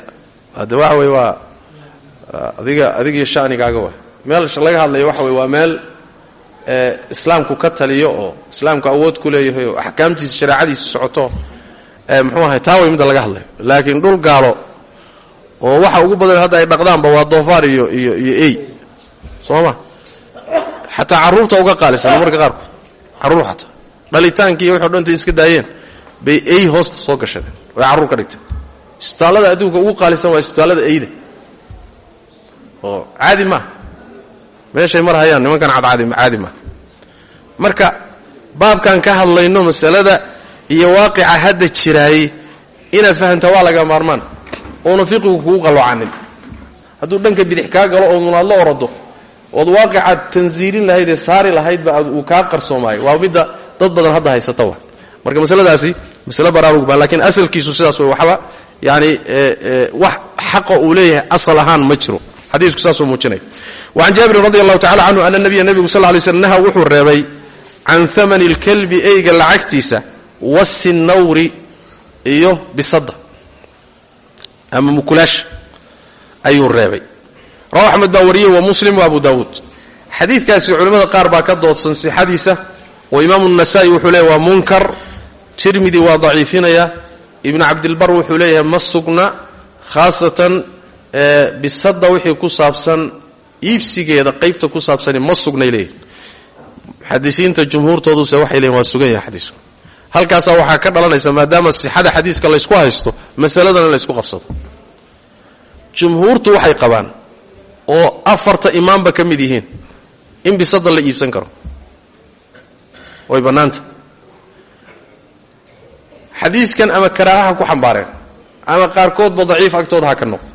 hadde waxa wey waa adiga adigiyo shanigaaga wa meel laga hadlayo waxa wey waa meel islaamku ka taliyo oo islaamku awood ku leeyahay oo axkaamtiisa shareecadiisa socoto muxuu ahay taa way midda laga hadlayo. Laakiin dhul gaalo oo waxa ugu badan hadda ay dhaqdaanba waa doofaar iyo iyo iyo ey soo ma xataa uga qaalisan marka qaarkood. Carruur xataa. Dhalitaankii iyo waxo dhantay iska daayeen. Bay ey hoosta soo gashadeen. Way carruur ka dhigteen. Isbitaallada adduunka ugu qaalisan waa isbitaallada eyda oo caadi maaha meeshay mar hayaan nimankan cadcaadi caadi maaha marka baabkan ka hadlayno masalada iyo waaqica hadda jiraayey inaad fahamtaa waa laga maarmaan. Oona fiqigu kugu qalloocanin hadduu dhanka bidix kaa galo oo munaad orado ood waaqicaad tansiilin lahayd ee saari lahaydba uu kaa qarsoomaayo waa midda dad badan hadda haysata wa. Marka masaladaasi masale baraarug baa lakiin asalkiisu sidaas way waxba yani wax xaqa uu leeyahay asal ahaan ma jiro xadiisku saasuu muujinaya wacan jaabirin radi allahu tacala canhu ana nabiya nebigu sal lay slm naha wuxuu reebay can hamani اlkelbi eyga lacagtiisa wasinawri iyo bisadda. Ama mukulaasha ayuu reebay. Rawa axmed baa wariyey wa muslim wa abu dawuud xadiidkaasi culimmada qaar baa ka doodsan sixadiisa oo imaamu nasa'i wuxuu leeyahy waa munkar. Tirmidi waa daciifinaya. Ibnu cabdilbar wuxuu leeyahay ma sugna khaasatan bisadda wixii ku saabsan iibsigeeda qaybta ku saabsani ma sugnay leeyihiin muxadisiinta jumhuurtooduse waxay leeyihiin waa sugan yahay xadiisku. Halkaasaa waxaa ka dhalanaysa maadaama sixada xadiiska laysku haysto masaladana laysku qabsado. Jumhuurtu waxay qabaan oo afarta imaamba ka mid yihiin in bisada la iibsan karo. Way bannaanta. Xadiiskan ama karaahaha ku xambaareen ama qaarkoodba daciif agtooda ha ka noqdo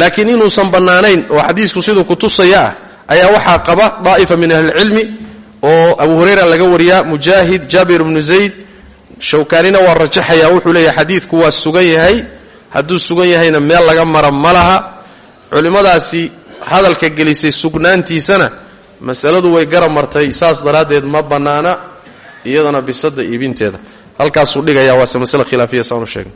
laakiin inuusan bannaanayn oo xadiisku siduu kutusaya ah ayaa waxaa qaba daa'ifa min ahlilcilmi oo abu hurayra laga wariyaa mujaahid jaabir bnu zayd. Shawkaanina waa rajaxaya wuxuu leeyahay xadiidku waa sugan yahay. Hadduu sugan yahayna meel laga mara ma laha. Culimmadaasi hadalka gelisay sugnaantiisana masaladu way gara martay. Saas daraaddeed ma bannaana iyadana bisada iibinteeda. Halkaasuu dhigaya waase masale khilaafiya saanu sheegna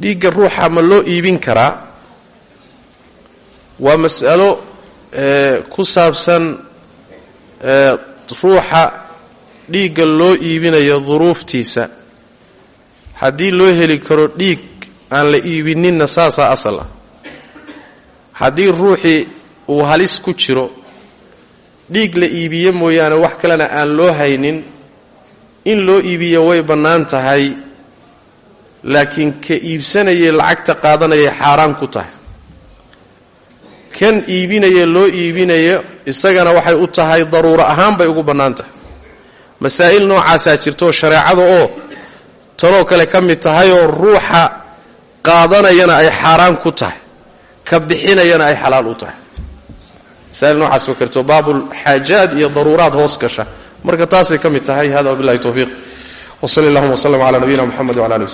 dhiigga ruuxa ma loo iibin karaa? Waa mas'alo ku saabsan ruuxa dhiigga loo iibinayo duruuftiisa. Haddii loo heli karo dhiig aan la iibininna saasaa asal ah. Haddii ruuxii uu halis ku jiro dhiig la iibiye mooyaane wax kalena aan loo haynin in loo iibiyo way bannaan tahay laakiin ka iibsanayee lacagta qaadanayay xaaraan ku tahay. Kan iibinaye loo iibinayo isagana waxay u tahay daruuro ahaan bay ugu bannaan tahay. Masaa'il noocaasaa jirtaoo shareecada oo tanoo kale ka mid tahayoo ruuxa qaadanayana ay xaaraan ku tahay ka bixinayana ay xalaal u tahay. Masaa'il noocaas oo karto baabulxaajaad iyo daruuraad hoos gasha marka taasay ka mid tahay hada wabillahi towfiiq wsali allahuma wslm cala nabiyina mxamed wala ali wsb